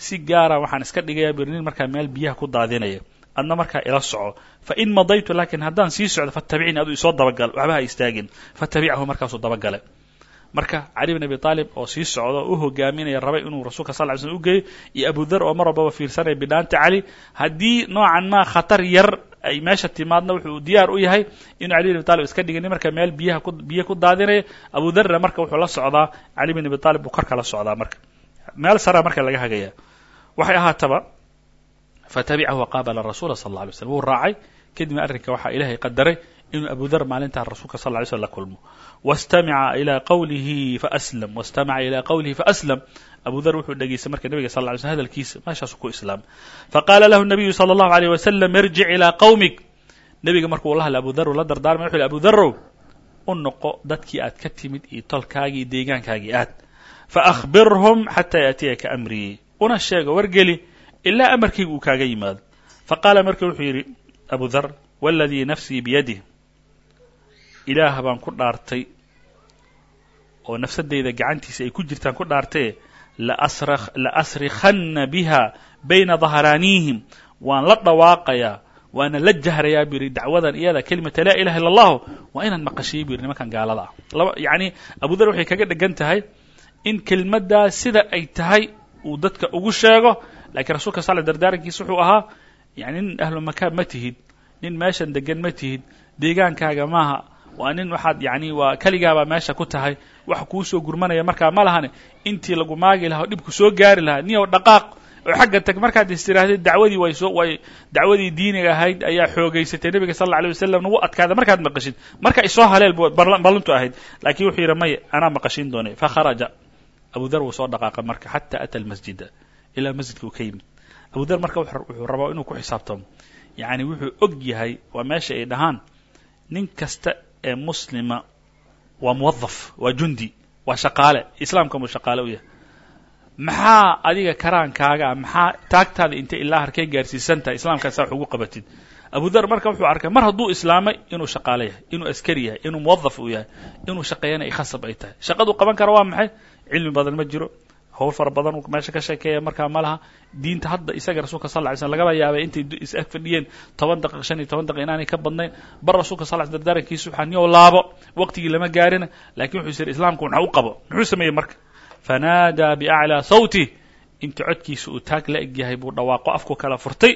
si gaara waxaan iska dhigayaa buri nin markaa meel biyaha ku daadinaya adna markaa ila soco. Fa in madaytu laakiin haddaan sii socdo fatabicnii aduu isoo dabagal waxba ha istaagin. Fatabicahu markaasuu dabagalay marka cali bin abi aalib oo sii socda u hogaaminaya rabay inuu rasuulka sal ly slm u geeyo. Iyo abudar oo mar fiirsanaya bidhaanta cali haddii noocan maa khatar yar ay meesha timaadna wuxuu diyaar u yahay inuu cali bin abi talib iska dhigani marka meel biyaha ku biyo ku daadinaya. Abudarna marka wuxuu la socdaa cali bin abi talib buu korka la socdaa marka. Meel saraa marka laga hagaya. Waxay ahaataba fatabicahu waqaabala rasuula sal alay slam wuu raacay kadibna arrinka waxaa ilaahay qadaray inuu abudar maalintaa rasuulka sal ly slm la kulmo wastamica ilaa qawlihi faaslam wastamaca ilaa qawlihi faaslam abu dar wuxuu dhegaystay marka nebiga sal ly slm hadalkiisa meeshaasu ku islaamay faqaala lahu nabiyu sala allahu aleyh wasalam irjic ilaa qawmik nebiga markuu la hadlay abu uu la dardaarmay wuxu yhi abu darow u noqo dadkii aad ka timid iyo tolkaagii iyo deegaankaagii aad faأkhbirhum xataa yaأtiyaka amrii una sheego wargeli ilaa amarkayga uu kaaga yimaado faqaala marka wuxuu yidhi abu dar waladii nafsii biyadih ilaah baan ku dhaartay oo nafsadeyda gacantiisa ay ku jirtaan ku dhaartaye laasrikhanna biha bayna dahraaniihim waan la dhawaaqayaa waana la jahrayaa bu yidhi dacwadan iyada kelimata laa ilaha illa allahu waa inaan maqashiyo bu yidhi nimankan gaalada. Ah laba yacni abu dar waxay kaga dhegan tahay in kelmaddaa sida ay tahay uu dadka ugu sheego lakiin rasulka sal dardaarankiisa wuxuu ahaa yani nin ahlu makaan ma tihid nin meeshan degan ma tihid deegaankaaga maaha waa nin waxaad yani waa keligaabaa meesha ku tahay wax kuu soo gurmanaya. Markaa ma lahane intii lagu maagi lahaa dhibku soo gaari lahaa niyow dhaqaaq oo xagga tag. Markaad is tirahdid dacwadii way soo way dacwadii diiniga ahayd ayaa xoogaysatay. Nebiga sal alay wasalam nagu adkaada markaad maqashid marka isoo haleel bu ballantu ahayd. Laakiin wuxuu yidhi maya anaa maqashin doonay. Fakharaja abu dar wuu soo dhaqaaqay marka xata ata almasjida ilaa masjidka uu ka yimid. Abu dar marka wuxuu rabaa inuu ku xisaabtamo yacni wuxuu og yahay waa meesha ay dhahaan nin kasta ee muslima waa muwadaf waa jundi waa shaqaale. Islaamka muu shaqaale u yahay. Maxaa adiga karaankaaga maxaa taagtaada intay ilaa harkay gaarsiisan tahay islaamkaasa wax ugu qabatid. Abu dar marka wuxuu arkay mar hadduu islaamay inuu shaqaale yahay inuu askari yahay inuu muwadaf uu yahay inuu shaqeeyana ay khasab ay tahay. Shaqaduu qaban kara waa maxay? Cilmi badan ma jiro hawl fara badan meesha ka sheekeeya markaa ma laha. Diinta hadda isaga rasuulka sal ly slm lagaba yaabay intay is ag fadhiyeen toban daqiiq shan iyo toban daqiq inaanay ka badnayn. Bar rasuulka sal sl dardaarankiisa waxaa niyow laabo waqtigii lama gaarina laakiin wuxuu is yidhi islaamku waxa u qabo. Muxuu sameeyey marka? Fanaadaa biaclىa sawtih inta codkiisa uu taag la eg yahay buu dhawaaqo afku kala furtay.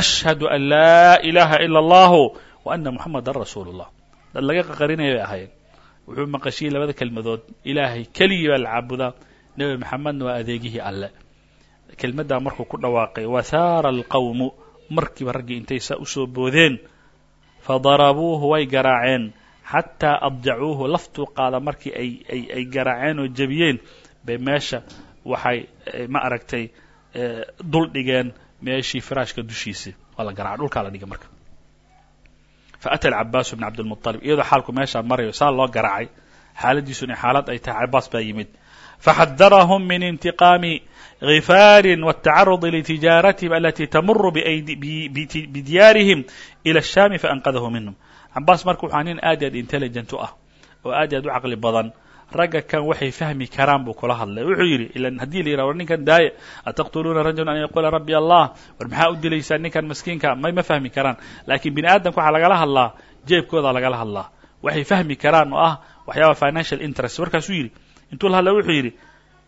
Ashhadu an laa ilaha ila allahu wa ana muxamadan rasuulu اllah dad laga qaqarinaya bay ahaayeen. Wuxuu maqashiyey labada kelmadood. Ilaahay keligii baa la caabudaa nebi maxamedna waa adeegihii alle. Kelmaddaa markuu ku dhawaaqay wahaara alqawmu markiiba raggii intay saa u soo boodeen fadarabuuhu way garaaceen. Xataa adjacuuhu laftuu qaada markii ay ay ay garaaceen oo jebiyeen bay meesha waxay ma aragtay dul dhigeen meeshii firaashka dushiisii waa la garaca dhulkaa la dhigay marka. Faata alcabaasu bn cabdilmuطalib iyadoo xaalku meeshaa marayo saa loo garaacay xaaladiisu inay xaalad ay tahay cabaas baa yimid faxadarahum min intiqaami غifaari wالtacarudi litijaaratihim alati tamuru bidiyaarihim ilى الshami faanqadahu minhum cabaas marka waxaa nin aad aad intelligent u ah oo aad iyo aad u caqli badan ragga kan waxay fahmi karaan buu kula hadlay wuxuu yidhi ilan haddii la yidhah war ninkan daaya ataqtuluuna rajulan an yaquula rabbi allah war maxaa u dilaysaan ninkan maskiinka may ma fahmi karaan laakiin bini aadamka waxaa lagala hadlaa jeebkooda lagala hadlaa waxay fahmi karaan oo ah waxyaaba financial interest markaasuu yidhi intuu la wuxuu yidhi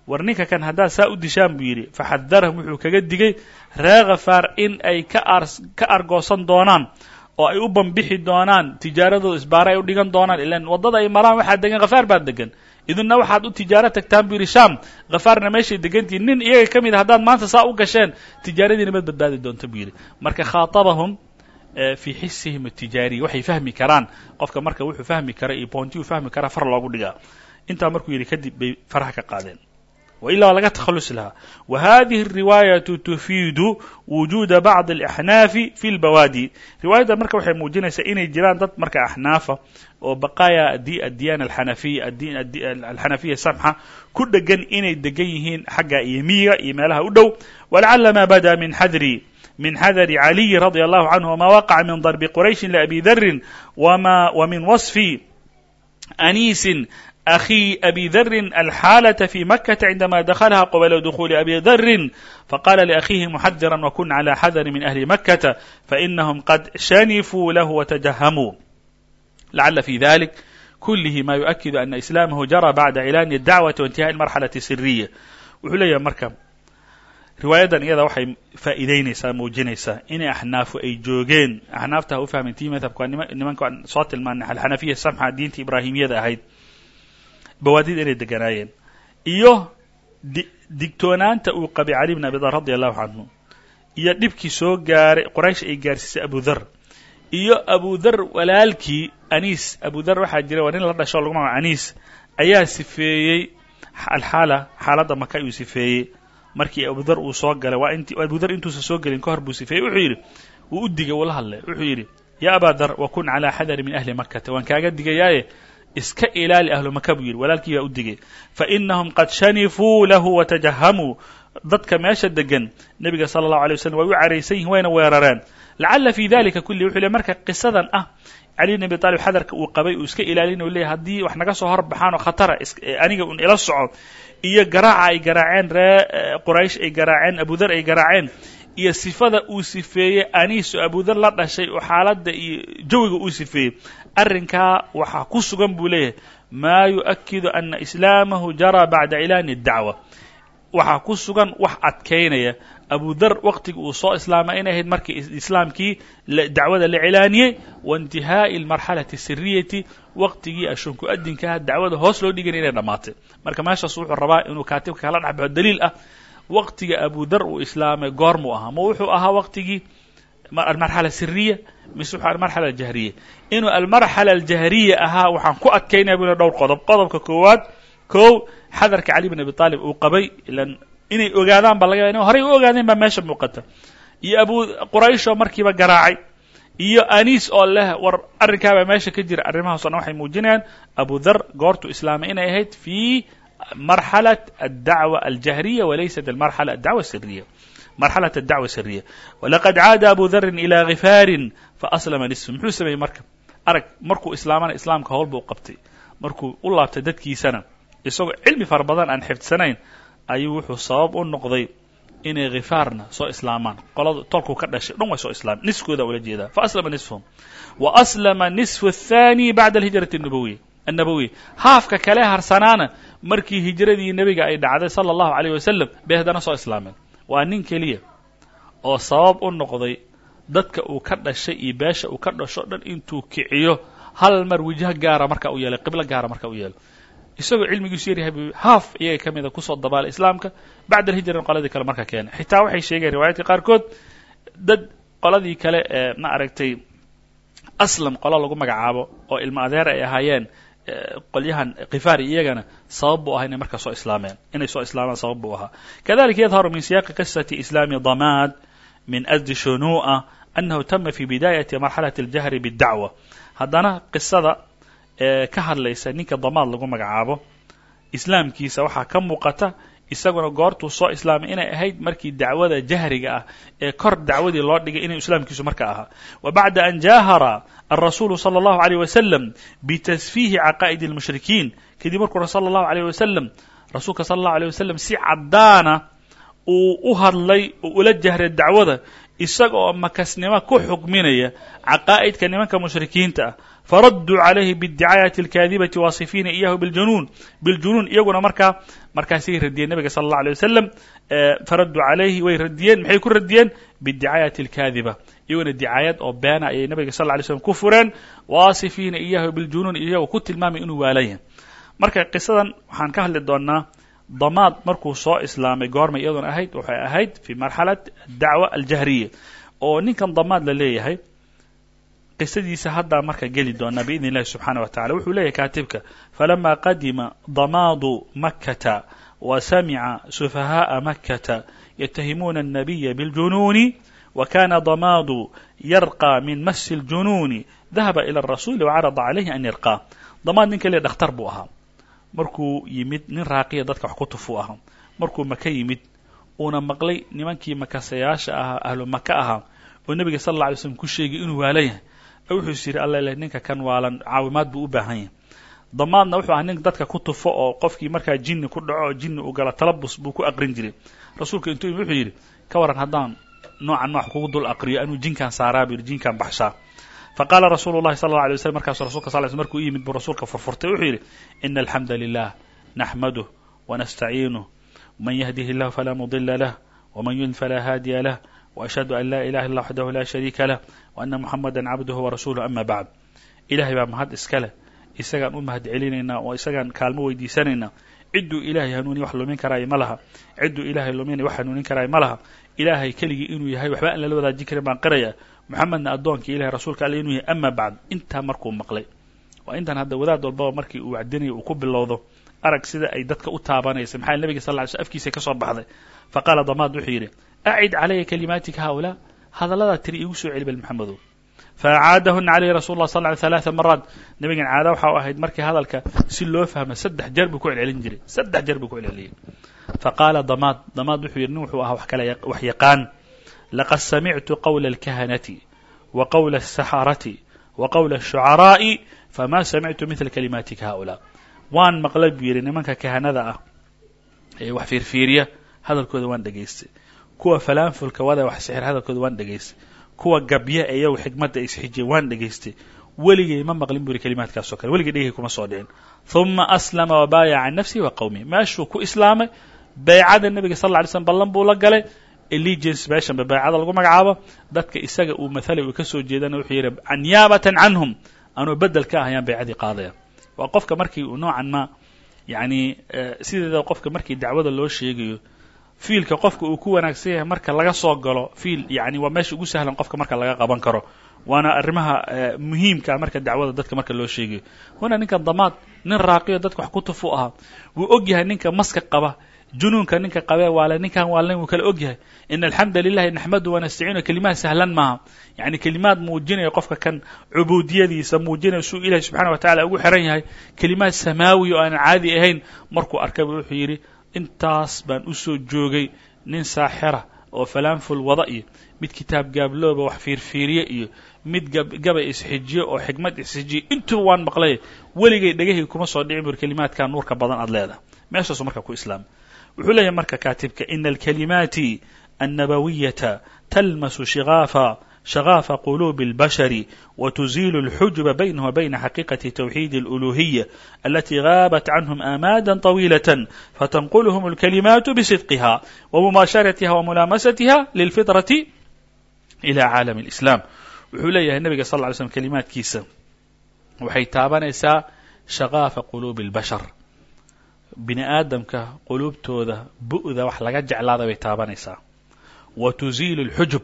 war ninka kan haddaad saa u dishaan buu yidhi. Faxadarahum wuxuu kaga digay ree khafaar in ay ka ka argoosan doonaan oo ay u bambixi doonaan tijaaradooda isbaare ay u dhigan doonaan ilan waddada ay maraan waxaa degan khafaar baa degan idinna waxaad u tijaaro tagtaan buu yidhi. Sham khafaarna meeshay degantihiin. Nin iyaga ka mid a haddaad maanta saa u gasheen tijaaradiina mad badbaadi doonta buu yidhi. Marka khaatabahum fii xisihim atijaariya waxay fahmi karaan. Qofka marka wuxuu fahmi kara iyo boonti uu fahmi karaa far loogu dhigaa intaa markuu yidhi kadib bay faraha ka qaadeen وإلا waa laga تkخلص لahaa وهذه الرواaية تفيid وuجوda بعض الأحناaف في البawاdي riواayadda marka waxay muujinaysaa inay jiraan dad marka أحنaafa oo baqايا الديانة الحنفية الحنفية سمحة ku dhegan inay degan yihiin xagga iyo miyiga iyo meelaha u dhow ولعل ma bdأ من xdr من xdر علي رضي الله عنه وma وقع من ضرب qريش لأبي ذر ومن وصف أنيس أخي أبي ذر الحالة في مكة عندما دخلها قبل دخول أبي ذر فقال لأخيه محذرا وكن على حذر من أهل مكة فإنهم قد شنفوا له وتجهموا لعل في ذلك كله ما يؤكد أن إسلامه جرى بعد إعلان الدعوة وانتهاء المرحلة السرية wuxuu leeyahay marka riwaayadan iyada waxay faa'iidaynaysaa muujinaysaa inay axnaafu ay joogeen axnaafta ha u fahmintii madhabka nimanka aan soo tilmaanay alxanafiya samxa diinta ibraahimiyada ahayd bawaadida inay deganaayeen iyo digtoonaanta uu qabay cali bn abi dar radi allahu canhu iyo dhibkii soo gaaray qoraysh ay gaarsiisay abudar iyo abudar walaalkii aniis. Abudar waxaa jira waa nin la dhasho lagu magaco aniis. Ayaa sifeeyey alxaala xaaladda maka ayuu sifeeyey. Markii abudar uu soo galay waa int abudar intuusan soo gelin ka hor buu sifeeyey. Wuxuu yidhi wuu u digay wuu la hadlay. Wuxuu yidhi ya abaa dar wakun calaa xadari min ahli makata waan kaaga digayaaye iska ilaali ahlu maka buu yidhi walaalkii baa u digay. Fainahum qad shanifuu lahu watajahamuu dadka meesha degan nebiga sala allahu alay waslm way u caraysan yihiin wayna weerareen. Lacala fi dalika kulli wuxuu le marka qisadan ah cali bn abi talib xadarka uu qabay uu iska ilaalina u leeyay haddii wax naga soo horbaxaan oo khatara aniga un ila soco iyo garaaca ay garaaceen ree quraysh ay garaaceen abudar ay garaaceen iyo sifada uu sifeeyey aniis oo abudar la dhashay oo xaaladda iyo jawiga uu sifeeyey arrinkaa waxaa ku sugan buu leeyahay maa yuؤkidu ana islaamahu jaraa bacda ilaani الdacwa waxaa ku sugan wax adkaynaya abudar waqtiga uu soo islaamay inay ahayd markii islaamkii dacwada la cilaaniyey waintihaaءi اlmarxalaةi الsiriyati waqtigii ashunku adinkaha dacwada hoos loo dhiganay inay dhammaatay marka meeshaas wuxuu rabaa inuu kaatibka kala dhexbaxo daliil ah waqtiga abudar uu islaamay goormuu ahaa ma wuxuu ahaa waqtigii almarxala siriya mise wuxuu almarxala aljahriya inuu almarxala aljahriya ahaa waxaan ku adkaynaya bu dhowr qodob. Qodobka koowaad kow xadarka cali bin abi aalib uu qabay ilan inay ogaadaan ba laga ina horey u ogaadeen baa meesha muuqata. Iyo abu quraysh oo markiiba garaacay iyo anis oo leh war arrinkaabaa meesha ka jira arrimahaas o dhan waxay muujinayaan abu dhar goortu islaamay inay ahayd fi marxalat aلdacwa aljahriya walaysat almarxala adacwa asiriya marxalaa dacwa sariya walaqad caada abu darin ilaa khifaarin faaslama nisfu muxuu sameeyey marka arag markuu islaamana islaamka howl buu qabtay markuu u laabtay dadkiisana isagoo cilmi fara badan aan xifdsanayn ayuu wuxuu sabab u noqday inay khifaarna soo islaamaan qolada tolku ka dhashay dhan way soo islaameen niskooda ula jeedaa faaslama nisfuhum wa aslama nisfu athaani bacda alhijrati nubawiya annabowi haafka kale harsanaana markii hijradii nebiga ay dhacday sala allahu calayh wasalam bay soo islaameen waa nin keliya oo sabab u noqday dadka uu ka dhashay iyo beesha uu ka dhasho dhan intuu kiciyo. Hal mar wajho gaara marka u yeelay qiblo gaara marka u yeelo isagoo cilmigiisu yaryahay haaf iyaga ka mida ku soo dabaalay islaamka bacda alhijrana qoladii kale marka keenay. Xitaa waxay sheegeen riwaayadka qaarkood dad qoladii kale ee ma aragtay aslam qolo lagu magacaabo oo ilmo adeer ay ahaayeen qolyahan khifaari iyagana sabab buu ahaa inay markaa soo islaameen. Inay soo islaamaan sabab buu ahaa. Kadalika yadharu min siyaaqi qisati islaami damaad min asdi shunuu'a annahu tama fi bidaayati marxalati اljahri bاdacwa haddana qisada ka hadlaysa ninka damaad lagu magacaabo islaamkiisa waxaa ka muuqata isaguna goortuu soo islaamay inay ahayd markii dacwada jahriga ah ee kor dacwadii loo dhigay inuu islaamkiisu marka ahaa. Wa bacda an jaahara alrasuulu sala allahu aleyh wasalam bitasfiihi caqaa'idi almushrikiin kadib markuu sala allahu aleyh wasalam rasuulka sala allahu aleyh wasalam si caddaana uu u hadlay oo ula jahray dacwada isaga oo makasnimo ku xukminaya caqaa'idka nimanka mushrikiinta ah faradduu calayhi biاddicaayati alkaadibati waasifiina iyahu biljunuun biljunuun iyaguna markaa markaasay radiyeen nabiga sala allah alay wasalam faradduu calayhi way radiyeen maxay ku radiyeen biاddicaayati alkaadiba iyaguna dicaayad oo beena ayay nabiga sal lla lay slam ku fureen waasifiina iyahu biljunuun iyagoo ku tilmaamay inuu waalan marka qisadan waxaan ka hadli doonnaa damaad markuu soo islaamay goormay iyadoona ahayd waxay ahayd fi marxalat dacwa aljahriya oo ninkan damaad la leeyahay qisadiisa haddaa marka geli doonaa biidn illahi subxaana wa tacala wuxuu leeyahay kaatibka falama qadima damaadu makkata wa samica sufahaءa makkata yatahimuuna الnabiya biاljunuuni wa kana damaadu yarqى min masi اljunuuni dahaba ilى الrasuuli wacarada calayhi an yarqaa damaad ninka le dhakhtar buu ahaa markuu yimid nin raaqiya dadka wax ku tufuu ahaa markuu maka yimid uuna maqlay nimankii makasayaasha ahaa ahlu maka ahaa oo nebiga sal alla alay slam ku sheegay inuu waalan yahay wuxuu is yidhi alla leh ninka kan waalan caawimaad buu u baahan yahay damaadna wuxuu ahaa nin dadka ku tufo oo qofkii markaa jinni ku dhaco oo jinni uu gala talabus buu ku aqrin jiray rasuulka intuu yimid wuxuu yidhi ka waran haddaan noocan noox kugu dul aqriyo anuu jinkaan saaraa buu yidhi jinkaan baxshaa faqaala rasuulu llahi sala alla alay waslam markaasu rasulka sal sl markuu u yimid buu rasuulka furfurtay wuxuu yidhi ina alxamda lilah naxmaduh wanastaciinuh man yahdihi illahu falaa mudila lah wman yudlil falaa haadiya lah وأشhهadu an laa ilaha illa waxdahu la shariika lah وأna muxamada cabduhu warasuuluh ama bacd ilahay baa mahad iska leh isagaan u mahad celinaynaa oo isagaan kaalmo weydiisanaynaa cidduu ilaahay hanuuniya wax lumin karaayo ma laha cidduu ilaahay luminaya wax hanuunin karaayo ma laha ilaahay keligii inuu yahay waxba aan lala wadaajin karin baan qiraya. Moxamedna addoonka ilahay rasuulka alle inuu yahay. Ama bacd intaa markuu maqlay. Waa intan hadda wadaad walbaba markii uu wacdinayo uu ku bilowdo arag sida ay dadka u taabanaysa. Maxaa nabiga sal ly sl afkiisa ka soo baxday? Faqaala damaad wuxuu yidhi acid calaya kalimaatika haulaa hadalladaa tiri iigu soo celi bal maxamedow faacaadahuna calayhi rasul lah sal ly halaaa maraat nabigan caada waxa ahayd markii hadalka si loo fahmo saddex jeer buu ku celcelin jiray saddex jeer buu ku celceliyey faqaala damaad damaad wuxuu yidhi nin wuxuu ahaa wax kale wax yaqaan laqad samictu qawla alkahanati wa qawla asaxarati wa qawla ashucaraa'i fama samictu midla kalimaatika haulaa waan maqlay buu yidhi nimanka kahanada ah ee wax fiirfiiriya hadalkooda waan dhegaystay kuwa falaanfulka wada wax sixir hadalkooda waan dhegaystay kuwa gabya iyagu xikmadda isxijiyay waan dhegaystay weligay ma maqlin buu yidhi kalimaadkaasoo kale. Weligay dhegay kuma soo dhicin. Huma aslama wabaayaca can nafsihi wa qowmihi meeshuu ku islaamay baycada nebiga sal lla ly slm ballan buu la galay. Allegiance meeshanba baycada lagu magacaabo. Dadka isaga uu mathalay uu ka soo jeedana wuxuu yidhi niyaabatan canhum. Anuu bedel ka ah ayaan baycadii qaadaya. Waa qofka markii uu noocan ma yacni sideeda qofka markii dacwada loo sheegayo fiilka qofka uu ku wanaagsan yahay marka laga soo galo fiil yani waa meesha ugu sahlan qofka marka laga qaban karo. Waana arrimaha muhiimkaa marka dacwada dadka marka loo sheegayo. Huna ninkan damaad nin raaqiyo dadka wax ku tufu ahaa. Wuu og yahay ninka maska qaba junuunka ninka qabee waale ninkan waalnayn wuu kala og ina alxamda lilahi naxmadu wanastaciinu kelimaad sahlan maaha. Yani kelimaad muujinaya qofka kan cubuudiyadiisa muujinaya suu ilahi subxana wa tacala ugu xiran yahay. Kelimaad samaawi oo aan caadi ahayn markuu arkayba wuxuu yidhi intaas baan u soo joogay nin saaxira oo falaanful wada iyo mid kitaab gaablooba wax fiirfiiriye iyo mid gabay isxijiye oo xikmad isxijiye intuba waan maqlay weligay dhegahayga kuma soo dhicin bur kelimaadkaa nuurka badan aad leedahay. Meeshaasuu marka ku islaamay wuxuu leeyahay marka kaatibka ina alkalimaati annabawiyata talmasu shigaafa شغاف قلوب البشر وتزيل الحجب بينه وبين حقيقة توحيد الألوهية التي غابت عنهم آمادا طويلة فتنقلهم الكلمات بصدقها ومباشرتها وملامستها للفطرة إلى عالم الإسلام wuxuu leeyahay nabiga sal ly slm kalimaadkiisa waxay taabanaysaa shaqaafa quluubi اlbashar bini aadamka quluubtooda bu'da wax laga jeclaada bay taabanaysaa wa tuziilu اlxujub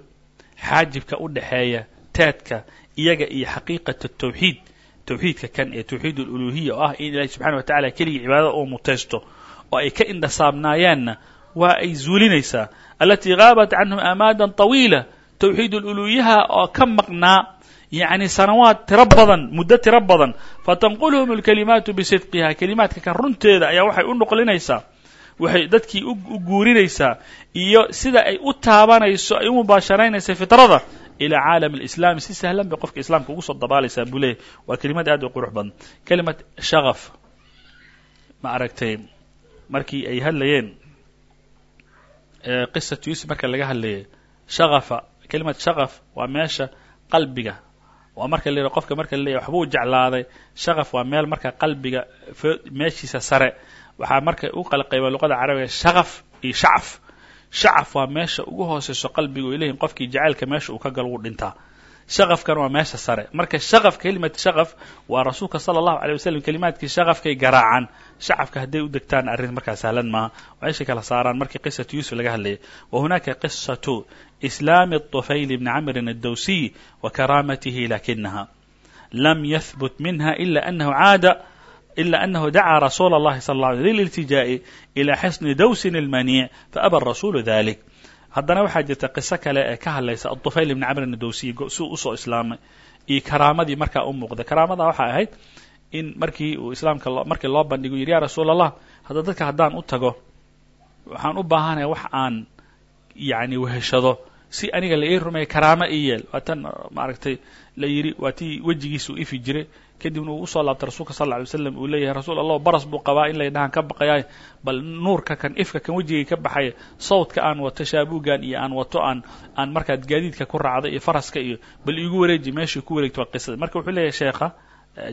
xaajibka u dhaxeeya teedka iyaga iyo xaqiiqat tawxiid tawxiidka kan ee tawxiid aluluhiya oo ah in ilahi subxana wa tacala keligii cibaadada uu mutaysto oo ay ka indhasaabnaayaanna waa ay zuulinaysaa alatii gaabat canhum aamaadan طawiila tawxiid aluluhiyaha oo ka maqnaa yacni sanawaad tiro badan muddo tiro badan. Fatanqulhum alkalimaatu bisidqiha kelimaadka kan runteeda ayaa waxay u noqlinaysaa waxay dadkii u guurinaysaa iyo sida ay u taabanayso ay u mubaasharaynaysa fitrada ilaa caalam alislaami si sahlan bay qofka islaamka ugu soo dabaalaysaa buu leeyahy waa kelimad aad u qurux badan. Kelimad shaqaf ma aragtay? Markii ay hadlayeen qisatu yuusuf marka laga hadlayay shaqafa kelimad shaqaf waa meesha qalbiga. Waa marka la yidhaha qofka marka la leeyahy waxbuu jeclaaday shaqaf waa meel marka qalbiga meeshiisa sare waxaa marka u kala qayba luqada carabiga shaqaf iyo shacaf. Shacaf waa meesha ugu hooseyso qalbiga o leeyihiin qofkii jacaylka meesha uu ka galo wuu dhintaa shaqafkana waa meesha sare. Marka shaqaf kelimad shaqaf waa rasuulka sala allahu alay wasalam kelimaadkii shaqafkay garaacaan. Shacafka hadday u degtaan arrin markaa sahlan maaha. Meeshay kala saaraan markii qisatu yuusuf laga hadlayay. Wa hunaaka qisatu islaami طufayl bni camrin addawsiy wa karaamatihi lakinaha lam yahbut minha ila anahu caada إلا أنه دعا رسول الله صلى الله عليه وسلم للالتجاء إلى حصن دوس المنيع فأبى الرسول ذلك haddana waxaa jirta qiso kale ee ka hadlaysa aطufayl ibni camrin adowsiy suu usoo islaamay iyo karaamadii markaa u muuqday karaamada waxay ahayd in markii uu islaamka markii loo bandhigo yidhi ya rasuul allah hadda dadka haddaan u tago waxaan u baahanaya wax aan yani weheshado si aniga la ii rumeeya karaamo ii yeel waa tan maaragtay la yidhi waa tii wejigiisa u ifi jiray kadibna uu u soo laabtay rasuulka sal lla alay slam uu leeyahay rasuul allah baras buu qabaa in laydhahaan ka baqayaay bal nuurka kan ifka kan wejigay ka baxaya sawdka aan wato shaabuugan iyo aan wato aan aan markaad gaadiidka ku raacda iyo faraska iyo bal iigu wareeji meeshii ku wareegto waa qisada marka wuxuu leeyahay sheekha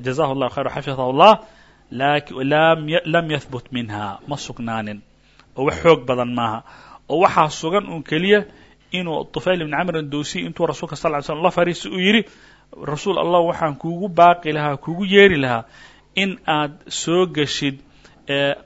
jazahu llahu khayr xafidahu llah lam yahbut minha ma sugnaanin oo wax xoog badan maaha oo waxaa sugan uun keliya inuu طufayl ibn camr adowsiy intuu rasuulka sal ly slm la fariisa uu yidhi rasuul allah waxaan kuugu baaqi lahaa kuugu yeeri lahaa in aad soo geshid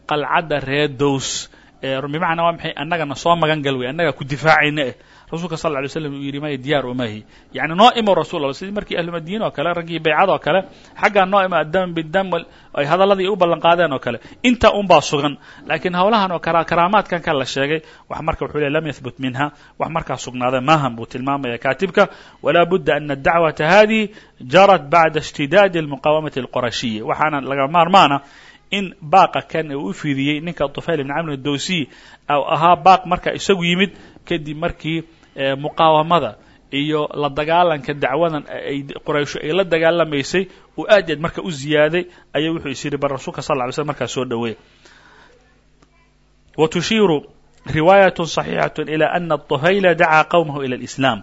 qalcadda reer dows. Bimacnaa waa maxay? Annagana soo magan gal wey annagaa ku difaacayna eh rasuulka sal ly slam uu yidhi maya diyaar umahi yani noo imo rasul sidii markii ahlu madiina oo kale raggii baycada oo kale xaggaa noo addam bidam ay hadalladii u ballan qaadeen oo kale intaa un baa sugan. Laakiin howlahan oo karaamaadkan ka la sheegay wax marka wuxuu ley lam yahbut minha. Wax markaa sugnaada maahan buu tilmaamaya kaatibka. Walaa budda ana adacwata hadihi jarat bacda ishtidaadi almuqaawamati alqorashiya waxaana laga maarmaana in baaqa kan uu u ninka طufayl ibn camr adowsiy ou ahaa baaq marka isagu yimid kadib markii muqaawamada iyo la dagaalanka dacwadan ay qoraysho ay la dagaalamaysay uu aad aad marka u ziyaaday ayuu wuxuu is yidhi bal rasuulka sal ly slm markaa soo dhoweey wa tushiiru riwaayaة صaxiixaة ilى ana طufayla dacaa qowmahu ilى اlإslam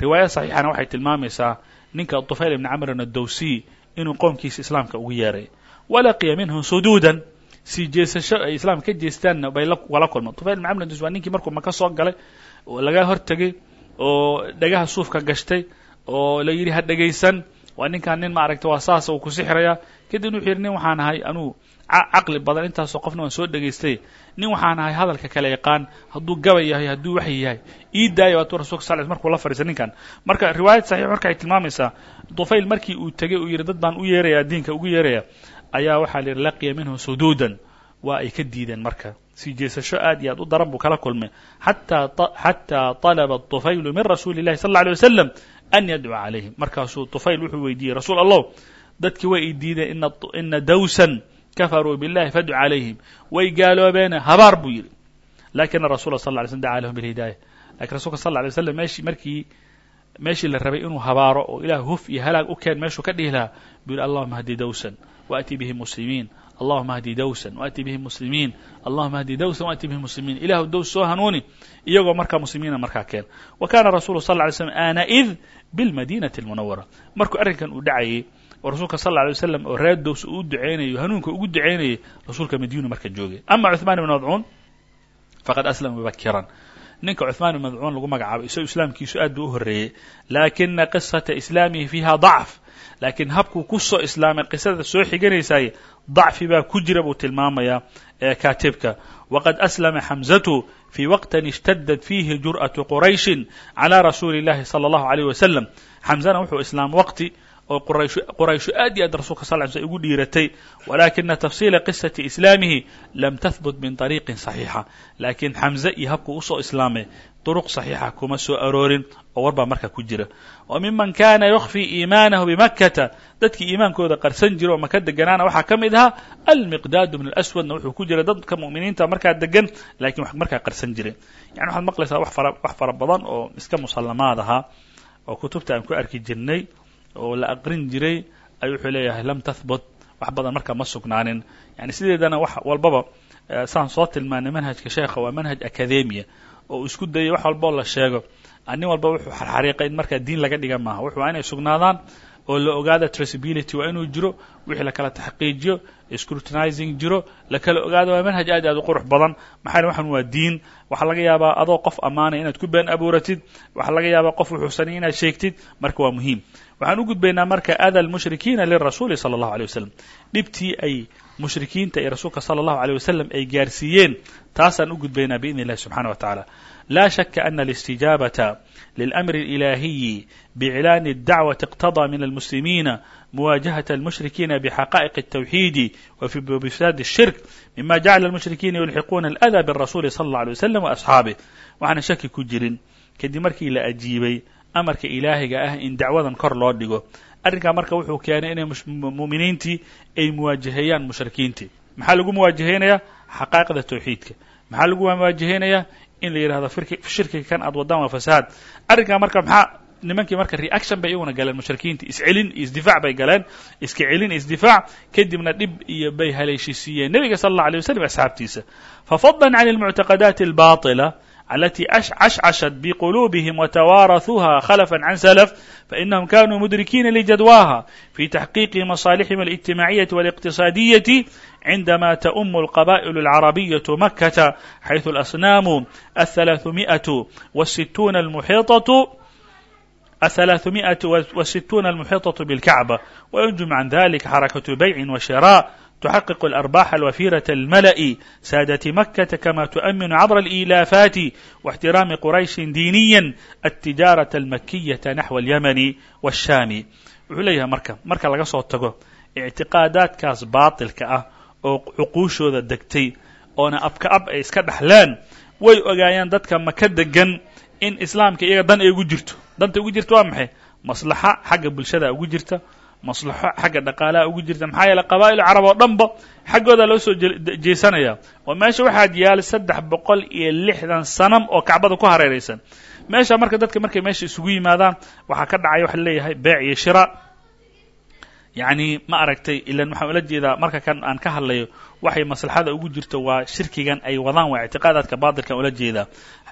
riwaayad صaxiixana waxay tilmaamaysaa ninka طufayl ibn camrin adowsiy inuu qoomkiisa islaamka ugu yeeray walaqiya minhum suduudan sii jeesasho ay islaamka ka jeestaanna bay wala kulma tufayl ibn camr dus waa ninkii markuu maka soo galay oo laga hortegay oo dhagaha suufka gashtay oo la yidhi ha dhegaysan waa ninkaan nin maaragtay waa saasa uu ku sixirayaa kadibna wuxuu yidhi nin waxaan ahay anuu caqli badan intaasoo qofna waan soo dhegaystay. Nin waxaan ahay hadalka kale yaqaan hadduu gabay yahay hadduu waxyi yahay ii daaya waatuu rasulka sal markuu la fadhiisay ninkan. Marka riwaayad saxiix marka ay tilmaamaysaa dufayl markii uu tegey uu yidhi dad baan u yeeraya diinka ugu yeeraya ayaa waxaa la yidhi laqiya minhu suduudan waa ay ka diideen marka sii jeesasho aad iyo aad u daran buu kala kulmay xataa طalaba طufaylu min rasuuli الlahi sal اه alيه wasalam an yadcuwa calayhim markaasuu طufayl wuxuu weydiiyey rasuul allah dadkii way i diideen ina dawsan kafaruu biاllahi fadcu calayhim way gaaloobeene habaar buu yidhi lakina rasula sal ه lay slm dacaa lahum bilhidaaya lakin rasulka sal ه alay slam meeshii markii meeshii la rabay inuu habaaro oo ilaah huf iyo halaag u keen meeshuu ka dhihi lahaa buu yidhi allahuma hdi dawsan وأتي bهم مسلمين allahuma ahdi dawsan waati bihi muslimiin allahuma ahdi dawsan waati bihi muslimiin ilahu daws soo hanuuni iyagoo markaa muslimiina markaa keen. Wa kaana rasulu sal ly slm aana'id bilmadinati almunawara markuu arrinkan uu dhacayay oo rasuulka sal lla alay waslam oo reer daws uu u ducaynayo hanuunka ugu ducaynayay rasuulka madiinu marka joogay. Ama cuثmaan ibn madcuun faqad aslama mubakiran ninka cuثmaan ibn madcuun lagu magacaabo isagoo islaamkiisu aad buu u horreeyey. Laakina qisata islaamihi fiiha dacf. Laakiin habkuu ku soo islaamay qisada soo xiganaysaay dacfi baa ku jira buu tilmaamayaa kaatibka waqad aslama xamzatu fii waqtin ishtadat fiihi jur'atu qurayshin calى rasuuli اllahi salى اllahu عalيyh wasalam xamzana wuxuu islaamay waqti oo qurayshu aad iyo aad rasulka sal ly sl ugu dhiiratay walakina tafsiila qisati islaamihi lam tahbut min طariiqin صaxiixa laakiin xamze iyo habkuu usoo islaamay duruq صaxiixa kuma soo aroorin oo war baa marka ku jira wa miman kana yukfii iimaanahu bimakkata dadkii iimaankooda qarsan jira oo maka deganaana waxaa ka mid ahaa almiqdaad bn اlأswadna wuxuu ku jira dadka mu'miniinta markaa degan lakiin markaa qarsan jiray yani waxaad maqlaysaa wax fara badan oo iska musallamaad ahaa oo kutubta aan ku arki jirnay oo la aqrin jiray ay wuxuu leeyahay lam tahbut wax badan marka ma sugnaanin. Yani sideedana wax walbaba saan soo tilmaanay manhajka sheekha waa manhaj academia oo isku dayay wax walboo la sheego. Nin walba wuxuu xarxariiqay in markaa diin laga dhiga maaha. Wuxu waa inay sugnaadaan oo la ogaada traceability waa inuu jiro wixii lakala taxqiijiyo scrutinizing jiro la kala ogaado waa manhaj aad aad u qurux badan. Maxaa waxan waa diin. Waxaa laga yaabaa adoo qof ammaanay inaad ku been abuuratid. Waxaa laga yaabaa qof wuxuusanay inaad sheegtid. Marka waa muhiim. Waxaan u gudbaynaa marka ada lmushrikiina lirasuuli sala allahu alay wasalam dhibtii ay mushrikiinta iyo rasuulka sala allahu alيyh wasalam ay gaarsiiyeen taasaan u gudbaynaa biidn illahi subxana wa tacaala. Laa shaka ana alistijaabata للأمر الإلهي بإعلان الدعوة اقتضى من المسلمين مواجهة المشركين بحقائق التوحيد وفي بفساد الشرك مما جعل المشركين يلحقون الأذى بالرسول صلى الله عليه وسلم وأصحابه waxaana shaki ku jirin kadib markii la ajiibay amarka ilaahiga ah in dacwadan kor loo dhigo arrinkaa marka wuxuu keenay inay mu'miniintii ay muwaajaheeyaan mushrikiintii maxaa lagu muwaajahaynayaa xaqaa'iqda tawxiidka maxaa lagu muwaajahaynayaa in la yidhahdo shirkiga kan aad wadaan waa fasahaad arrinkaa marka maxaa nimankii marka reaction bay iyaguna galeen mushrikiinta iscelin iyo isdifaac bay galeen iska celin isdifaac kadibna dhib iyo bay haleeshisiiyeen nebiga sala allah alay waslm asxaabtiisa fafadlan can almuctaqadaati albaطila التي عشعشت بقلوبهم وتوارثوها خلفا عن سلف فإنهم كانوا مدركين لجدواها في تحقيق مصالحهم الاجتماعية والاقتصادية عندما تؤم القبائل العربية مكة حيث الأصنام الثلاثمائة والستون المحيطة الثلاثمائة والستون المحيطة بالكعبة وينجم عن ذلك حركة بيع وشراء تحقق الأرباح الوفيرة الملأ سادة مكة كما تؤمن عبر الإيلافات واحترام قريش دينيا التجارة المكية نحو اليمن والشام wuxuu leeyahay marka marka laga soo tago ictiqaadaadkaas baatilka ah oo cuquushooda degtay oona abka ab ay iska dhexleen way ogaayeen dadka maka degan in islaamka iyaga dan ay ugu jirto. Danta ugu jirta waa maxay? Maslaxa xagga bulshada ugu jirta maslaxo xagga dhaqaalaha ugu jirta maxaa yeele qabaa'il carab oo dhanba xaggooda loo soo jeesanaya oo meesha waxaad yaal saddex boqol iyo lixdan sanam oo kacbada ku hareeraysan. Meesha marka dadka markay meesha isugu yimaadaan waxaa ka dhacaya waxa leeyahay beec iyo shira yacni ma aragtay ilan waxaan ula jeedaa marka kan aan ka hadlayo waxay maslaxada ugu jirto waa shirkigan ay wadaan waa ictiqaadaadka baatilkan ula jeedaa.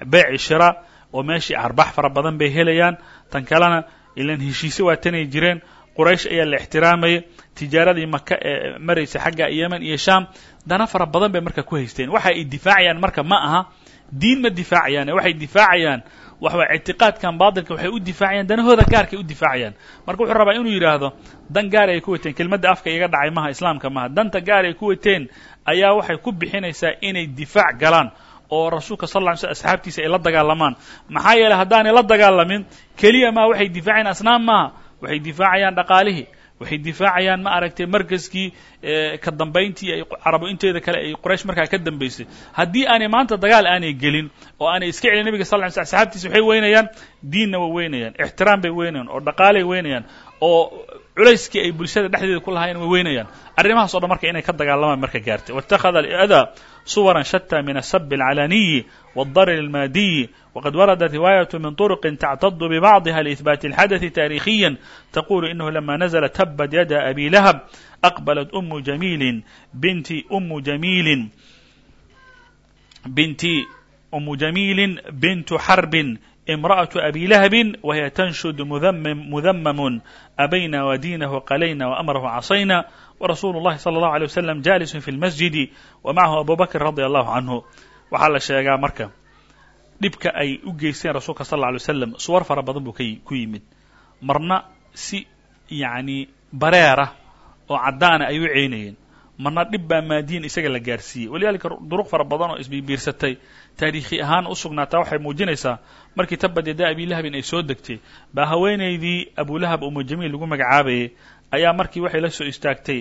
Beec iyo shira oo meeshii arbax fara badan bay helayaan tan kalena ilan heshiise waa tanay jireen quraysh ayaa la ixtiraamayay tijaaradii maka ee maraysa xagga yemen iyo sham dana fara badan bay marka ku haysteen. Waxa ay difaacayaan marka ma aha diin ma difaacayaan waxay difaacayaan waxwa ictiqaadkan baatilka waxay u difaacayaan danahooda gaarkay u difaacayaan. Marka wuxuu rabaa inuu yidhaahdo dan gaar ay ku wateen kelmadda afka iga dhacay maha islaamka maha. Danta gaar ay ku wateen ayaa waxay ku bixinaysaa inay difaac galaan oo rasuulka sal lla ly sl asxaabtiisa ay la dagaalamaan. Maxaa yeeley haddaanay la dagaalamin keliya maa waxay difaacayaan asnaam maaha waxay difaacayaan dhaqaalihii waxay difaacayaan ma aragtay markaskii eh, ka dambayntii ay carabo inteeda kale ay qoraysh markaa ka dambaysay. Haddii aanay maanta dagaal aanay gelin oo aanay iska celin nebiga sal ly sl saxabtiisa waxay weynayaan diinna way weynayaan ixtiraam bay weynayaan oo dhaqaalay weynayaan oo culayskii ay bulshada dhexdeeda ku lahaayeen way weynayaan. Arrimahaas o dhan marka inay ka dagaalamaan marka gaartay. Watakhada adaa صورا شتى من السب العلني والضرر المادي وقد وردت رواية من طرق تعتض ببعضها لإثبات الحدث تاريخيا تقول إنه لما نزل تبت يد أبي لهب أقبلت أم جميل بنت أم جميل بنت أم جميل بنت حرب امرأة أبي لهب وهي تنشد مذمم, مذمم أبينا ودينه قلينا وأمره عصينا ورسول الله صلى الله عليه وسلم جالس في المسجد ومعه أبو بكر رضي الله عنه waxaa la sheegaa marka dhibka ay u geysteen rasuulka sal lla alay wasalam suwar fara badan buu ku yimid marna si yacni bareera oo caddaana ay u ceynayeen mana dhib baa maadiyin isaga la gaarsiiyey walidaalika duruq fara badan oo isbiirbiirsatay taariikhi ahaan u sugnaataa waxay muujinaysaa markii tabad yadaa abilahabin ay soo degtay baa haweenaydii abulahab umu jamiil lagu magacaabayay ayaa markii waxay la soo istaagtay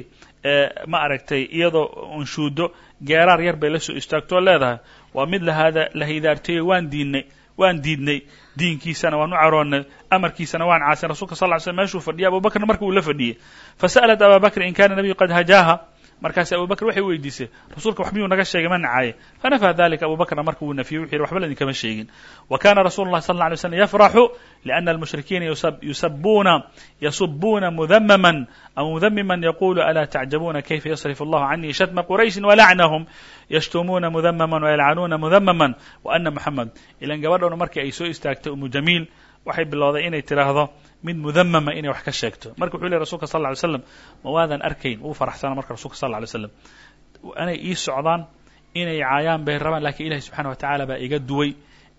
ma aragtay iyadoo unshuudo geeraar yar bay la soo istaagtoo leedahay. Waa mid lahaada la hidaartaye waan diidnay waan diidnay diinkiisana waan u caroonnay amarkiisana waan caasin rasulka sal ly slm meshuu fadhiyay abubakrna marka uu la fadhiyey fasa'lat aba bakr in kana nabiyu qad hajaaha markaasi abu bakr waxay weydiisay rasuulka wax miyuu naga sheegay ma nacaaye fanafaa dalika abu bakrna marka wuu nafiyey wuxu yidhi waxba laidinkama sheegin wa kana rasulu اllahi sal ه alay slm yafraxu liأna almushrikiina yusabuuna yasubuuna mudamaman aw mudamiman yaqulu alaa tacjabuuna kayfa yasrif allahu canii shatma qurayshi walacnahum yashtumuuna mudamaman wayalcanuuna mudamaman waana moxamed ilan gabadhowna markii ay soo istaagtay umu jamiil waxay bilowday inay tidhaahdo mid mudamama inay wax ka sheegto. Marka wuxuu ley rasulka sal ly slam ma waadan arkayn uu faraxsana marka rasulka sal ly slam inay ii socdaan inay caayaan bay rabaan lakiin ilahi subxana wa tacaala baa iga duway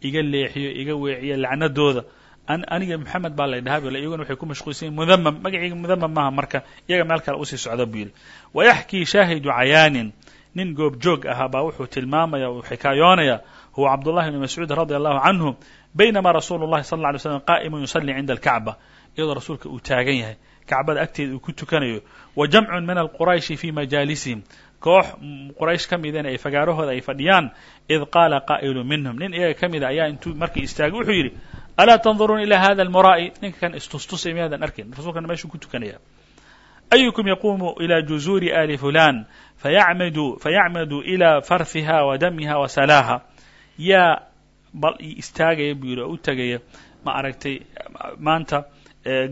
iga leexiyo iga weeciyo lacnadooda. Aniga moxamed baa lay dhahaa iyaguna waxay ku mashquulsan mudamam magaciyga mudamam maaha marka iyaga meel kale u sii socda buu yidhi. Wayaxkii shaahidu cayaanin nin goobjoog ahaa baa wuxuu tilmaamaya uu xikaayoonaya huwa cabdullahi bni mascuud radi allahu canhu baynama rasuulu llahi sal lla alay slam qaa'imun yusalli cinda alkacba iyadoo rasuulka uu taagan yahay kacbada agteeda uu ku tukanayo wa jamcun min alqurayshi fi majaalisihim koox quraysh ka midana ay fagaarahooda ay fadhiyaan id qaala qaa'ilu minhum nin iyaga ka mida ayaa intuu markii istaagay wuxuu yidhi alaa tanduruun ila hada almuraa'i ninka kan istustusay miyaadan arkayn rasuulkana meeshuu ku tukanaya ayukum yaquumu ila juzuuri ali fulan fayacmadu fayacmadu ila farfiha wa damiha wa salaaha yaa bal istaagaya buu yidhi oo u tegaya ma aragtay maanta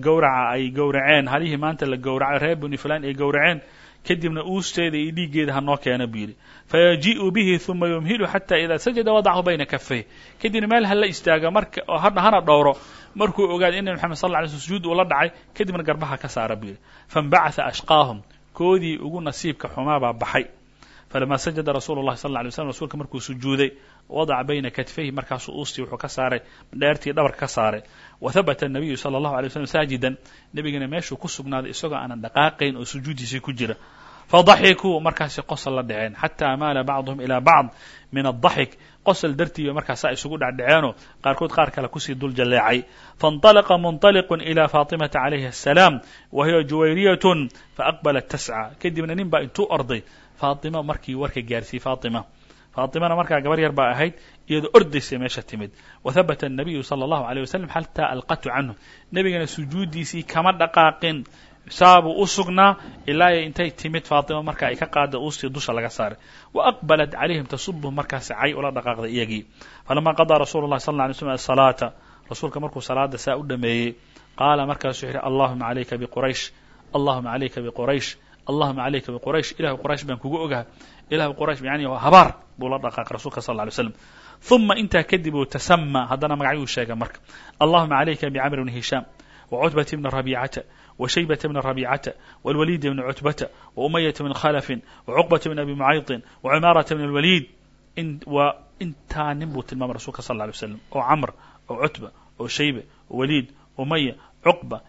gowraca ay gowraceen. Halihii maanta la gowracay reer buni fulan ay gowraceen. Kadibna uusteeda iyo dhiiggeeda hanoo keena buu yidhi fayaji'u bihi uma yumhilu xata ida sajada wadachu bayna kafay kadibna meel hala istaaga marka oo hana dhowro. Markuu ogaada in nabi mxamed sal alay sl sujuud uu la dhacay kadibna garbaha ka saara buu yidhi faاnbacatha ashqaahum. Koodii ugu nasiibka xumaa baa baxay falama sajada rasuulu llahi sal lla alay slam rsulka markuu sujuuday wadaca bayna katfayhi markaasuu uustii wuxuu ka saaray dheertii dhabarka ka saaray wa habata الnabiyu salى اllahu alay slam saajidan nebigana meeshuu ku sugnaaday isagoo aanan dhaqaaqayn oo sujuudiisii ku jira fadaxikuu markaasi qosol la dhaceen xataa maala bacduhum ilaa bacd min الضaxik qosol dartiiba markaasaa isugu dhacdhaceenoo qaarkood qaar kale kusii dul jalleecay faاnطalaqa munطaliqu ilى faatimata calayhi الsalaam wa hiya juwayriyat faaqbalat tascى kadibna nin baa intuu orday faatima markii warka gaarsiiyey faatima faatimana markaa gabar yar baa ahayd iyadoo ordaysay meesha timid wahabata الnabiyu salى اllahu عalيه wasalam xataa alqatu canhu nebigana sujuuddiisii kama dhaqaaqin saabuu u sugnaa ilaa ay intay timid faatima marka ay ka qaada uustii dusha laga saaray wa aqbalat calayhim tasubuhum markaasi cay ula dhaqaaqday iyagii falama qadaa rasuulu llahi sal lla alay slm asalaata rasuulka markuu salaada saa u dhameeyey qaala markaasuu yidhi allahuma calayka biquraysh allahuma calayka biquraysh allahuma calayka biquraysh ilahu quraysh baan kugu ogaha ilahu quraysh yani habaar buu la dhaqaaqay rasulka sal lla alay slam uma intaa kadib uu tasama haddana magacyuu sheegay marka allahuma calayka bicamr bni hishaam وcتبة بن ربيعة وشhيبة بن ربيعة والوليد بن عتبة وأمية بن khلف وعقبة بن أبي معayط وعماaرة بن الوليد waa intaa nin buu tilmaamay rasulka sal اه عليه وسلم oo cمر oo cتبة oo shayبة ووليد أمية cقبة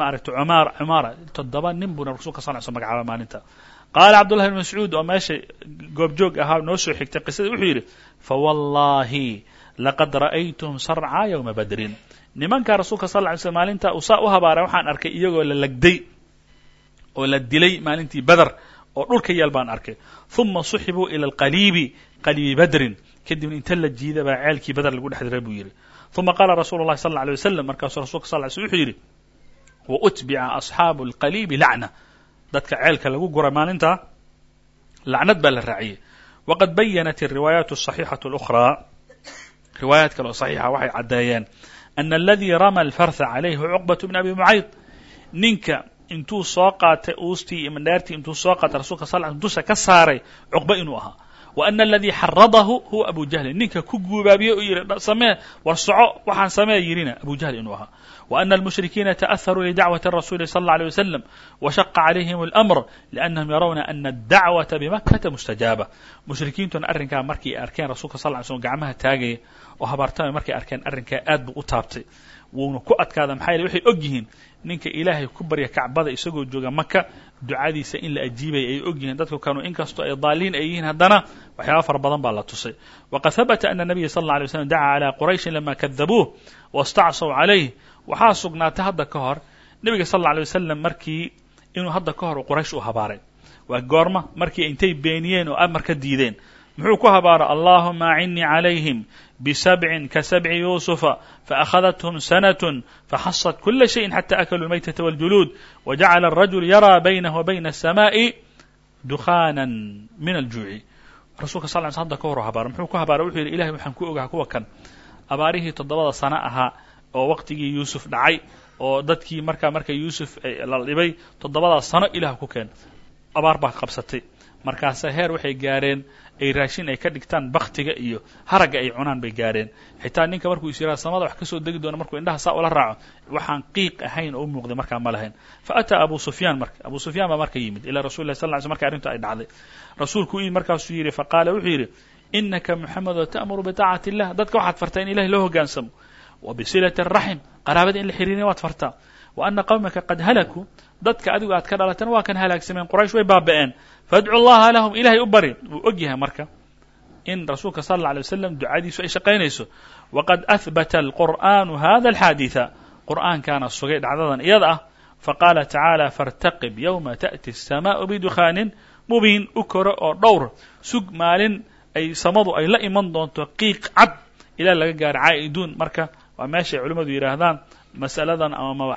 maaragta cmaarة toddoba nin buuna rasulka sal sl magacaaba maalinta. Qaala cabdullahi bn mascuud oo meesha goobjoog ahaa noo soo xigtay qisada wuxuu yidhi fawallahi laqad ra'aytum sarcaa ywma badrin. Nimanka rasuulka sal ly slm maalinta uu saa u habaaray waxaan arkay iyagoo la legday oo la dilay maalintii beder oo dhulka yaal baan arkay. Uma suxibuu ila alqaliibi qaliibi badrin. Kadibna inta la jiida baa ceelkii beder lagu dhex diray buu yidhi. Uma qaala rasuulu llahi sal lla alay wasalam markaasuu rasulka sal ly slm wuxuu yidhi wa utbica asxaabu alqaliibi lacna. Dadka ceelka lagu guray maalintaa lacnad baa la raaciyey. Waqad bayanat alriwaayaat asaxiixatu اlukhraa riwaayaat kale oo saxiixa waxay caddeeyeen ana aladii rama alfarha calayhi cuqbat bn abi mucayd ninka intuu soo qaatay uustii iyo mandhaartii intuu soo qaatay rasulka sal l dusha ka saaray cuqba inuu ahaa wa ana aladii xaradahu huwa abu jahlin ninka ku guubaabiyey oo yidhi samee war soco waxaan samee yidhina abu jahl inuu ahaa wa ana almushrikiina ta'aharuu lidacwati rasuli sal اlla alيه wasalam washaqa calayhim اlamr liannahum yarawna ana adacwata bimakata mustajaaba mushrikiintuna arrinkaa markay arkeen rasulka sal ly slm gacmaha taagaya oo habaartamay markay arkeen arrinkaa aad buu u taabtay wuuna ku adkaada maxaa yele waxay og yihiin ninka ilaahay ku barya kacbada isagoo jooga maka ducadiisa in la ajiibaya ay og yihiin. Dadku kanu inkastoo ay daaliin ay yihiin haddana waxyaaba fara badan baa la tusay. Waqad habata ana nabiya sal alla alay slam dacaa calaa qurayshin lama kadabuuh wastacsaw calayh. Waxaa sugnaatay hadda ka hor nebiga sal alla alay wasalam markii inuu hadda ka hor quraysh u habaaray. Waa goorma markii intay beeniyeen oo amar ka diideen. Muxuu ku habaara allahuma acinnii calayhim bisabcin ka sabci yuusufa faأkhadathm sanaة faxasat kula shayin xata akaluu اlmaytata wاljuluud wajacala الrajul yaraa baynahu wa bayna الsamaaءi dukhana min aljuuci rasulka sal l sl hada ka hor habaara muxuu ku habaara wuxuu yidhi ilahay waxaan ku ogaha kuwa kan abaarihii toddobada sano ahaa oo waqtigii yuusuf dhacay oo dadkii markaa marka yuusuf la dhibay toddobadaas sano ilaah ku keen abaar baa qabsatay markaase heer waxay gaareen ay raashin ay ka dhigtaan baktiga iyo haragga ay cunaan bay gaareen. Xitaa ninka markuu is yidhaha samada wax ka soo degi doono markuu indhaha saa ula raaco waxaan qiiq ahayn oo u muuqday markaa ma lahayn. Fa ataa abu sufyaan marka abu sufyaan baa marka yimid ilaa rasul lah sal ly sl marka arrintu ay dhacday. Rasuulku u yimid markaasuu yidhi faqaala wuxuu yidhi inaka moxamedo ta'muru bitaacati illah dadka waxaad fartaa in ilahay loo hoggaansamo wa bisilati araxim qaraabada in la xiriiriya waad fartaa. Wa ana qawmaka qad halakuu dadka adigu aad ka dhalatana waa kan halaagsameen quraysh way baaba'een fadcu llaha lahum ilahay u bari wuu og yahay marka in rasuulka sal alla alay waslam ducadiisu ay shaqaynayso waqad ahbata alqur'anu hada alxaaditha qur'aankaana sugay dhacdadan iyada ah faqaala tacaala faاrtaqib yowma ta'ti الsamaءu bidukhaanin mubiin u koro oo dhowr sug maalin ay samadu ay la iman doonto qiiq cad ilaa laga gaaro caa'iduun marka waa meeshay culimmadu yidhaahdaan masaladan ama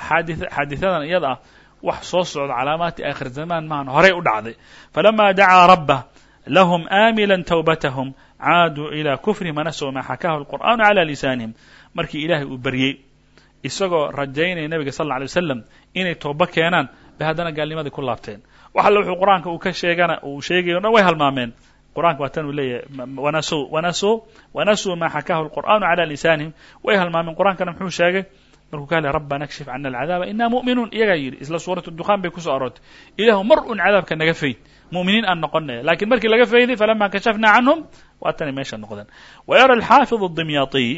xaadiثadan iyada ah wax soo socda calaamaati aakhir zamaan maahan horey u dhacday. Falama dacaa rabbah lahum aamila towbatahum caaduu ilaa kufrihim wanasow maa xakaahu alqur'aanu cala lisaanihim. Markii ilaahay uu baryey isagoo rajaynaya nebiga sal alla alay wasalam inay tooba keenaan bay haddana gaalnimadii ku laabteen. Wax alle wuxuu qur'aanka uu ka sheegana uu sheegayo dhan way halmaameen. Qur'anka waa tan uu leeyahay wanasow wanasow wanasuu maa xakaahu alqur'aanu cala lisaanihim. Way halmaameen. Qur'aankana muxuu sheegay markuu ka hadlay rabbana kshif cana alcadaaba inaa mu'minuun iyagaa yidhi isla suuratu dukhaan bay kusoo aroortay ilaahu mar un cadaabka naga fayd mu'miniin aan noqonaya lakiin markii laga fayday falama kashafna canhum waa tanay meesha noqdeen wayara alxaafid adimyaatiy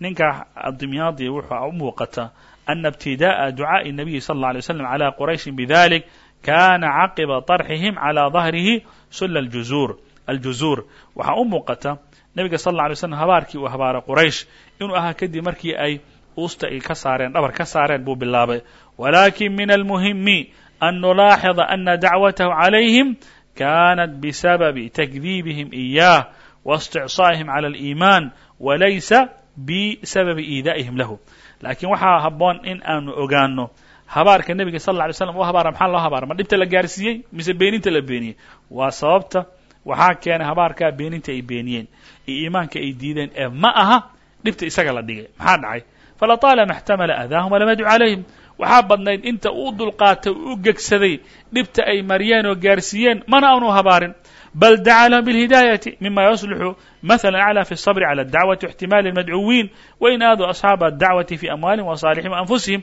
ninka adimyaadi wuxuu u muuqata ana ibtidaءa ducaaءi الnabiyi sal اlه alay waslam clى qurayshin bidalik kana caqiba طarxihim calى dahrihi sula juzuur aljuzuur waxaa u muuqata nebiga sal اله alay slam habaarkii uu habaaray quraysh inuu ahaa kadib markii ay usta ay ka saareen dhabar ka saareen buu bilaabay. Walakin min almuhimi an nulaaxida ana dacwatahu calayhim kanat bisababi takdiibihim iyaah waisticsaa'ihim cala aliimaan walaysa bisababi iidaa'ihim lahu. Laakiin waxaa haboon in aanu ogaano habaarka nebiga sal alla lay slam u habaara maxaa loo habaara ma dhibta la gaarsiiyey mise beeninta la beeniyey? Waa sababta waxaa keenay habaarkaa beeninta ay beeniyeen iyo iimaanka ay diideen ee ma aha dhibta isaga la dhigay. Maxaa dhacay? falataalama اxtamala aadaahum walam yadcu calayhim waxaa badnayd inta uu dulqaatay u gegsaday dhibta ay mariyeen oo gaarsiiyeen mana aanu habaarin bal dacaa lahum bاlhidaayati mima yaslixu maثala aclى fi الصbr calى الdacwati واxtimaali الmadcuwiin wain aaduu asxaaba الdacwati fi amwaalihim وasaalixihim وanfusihim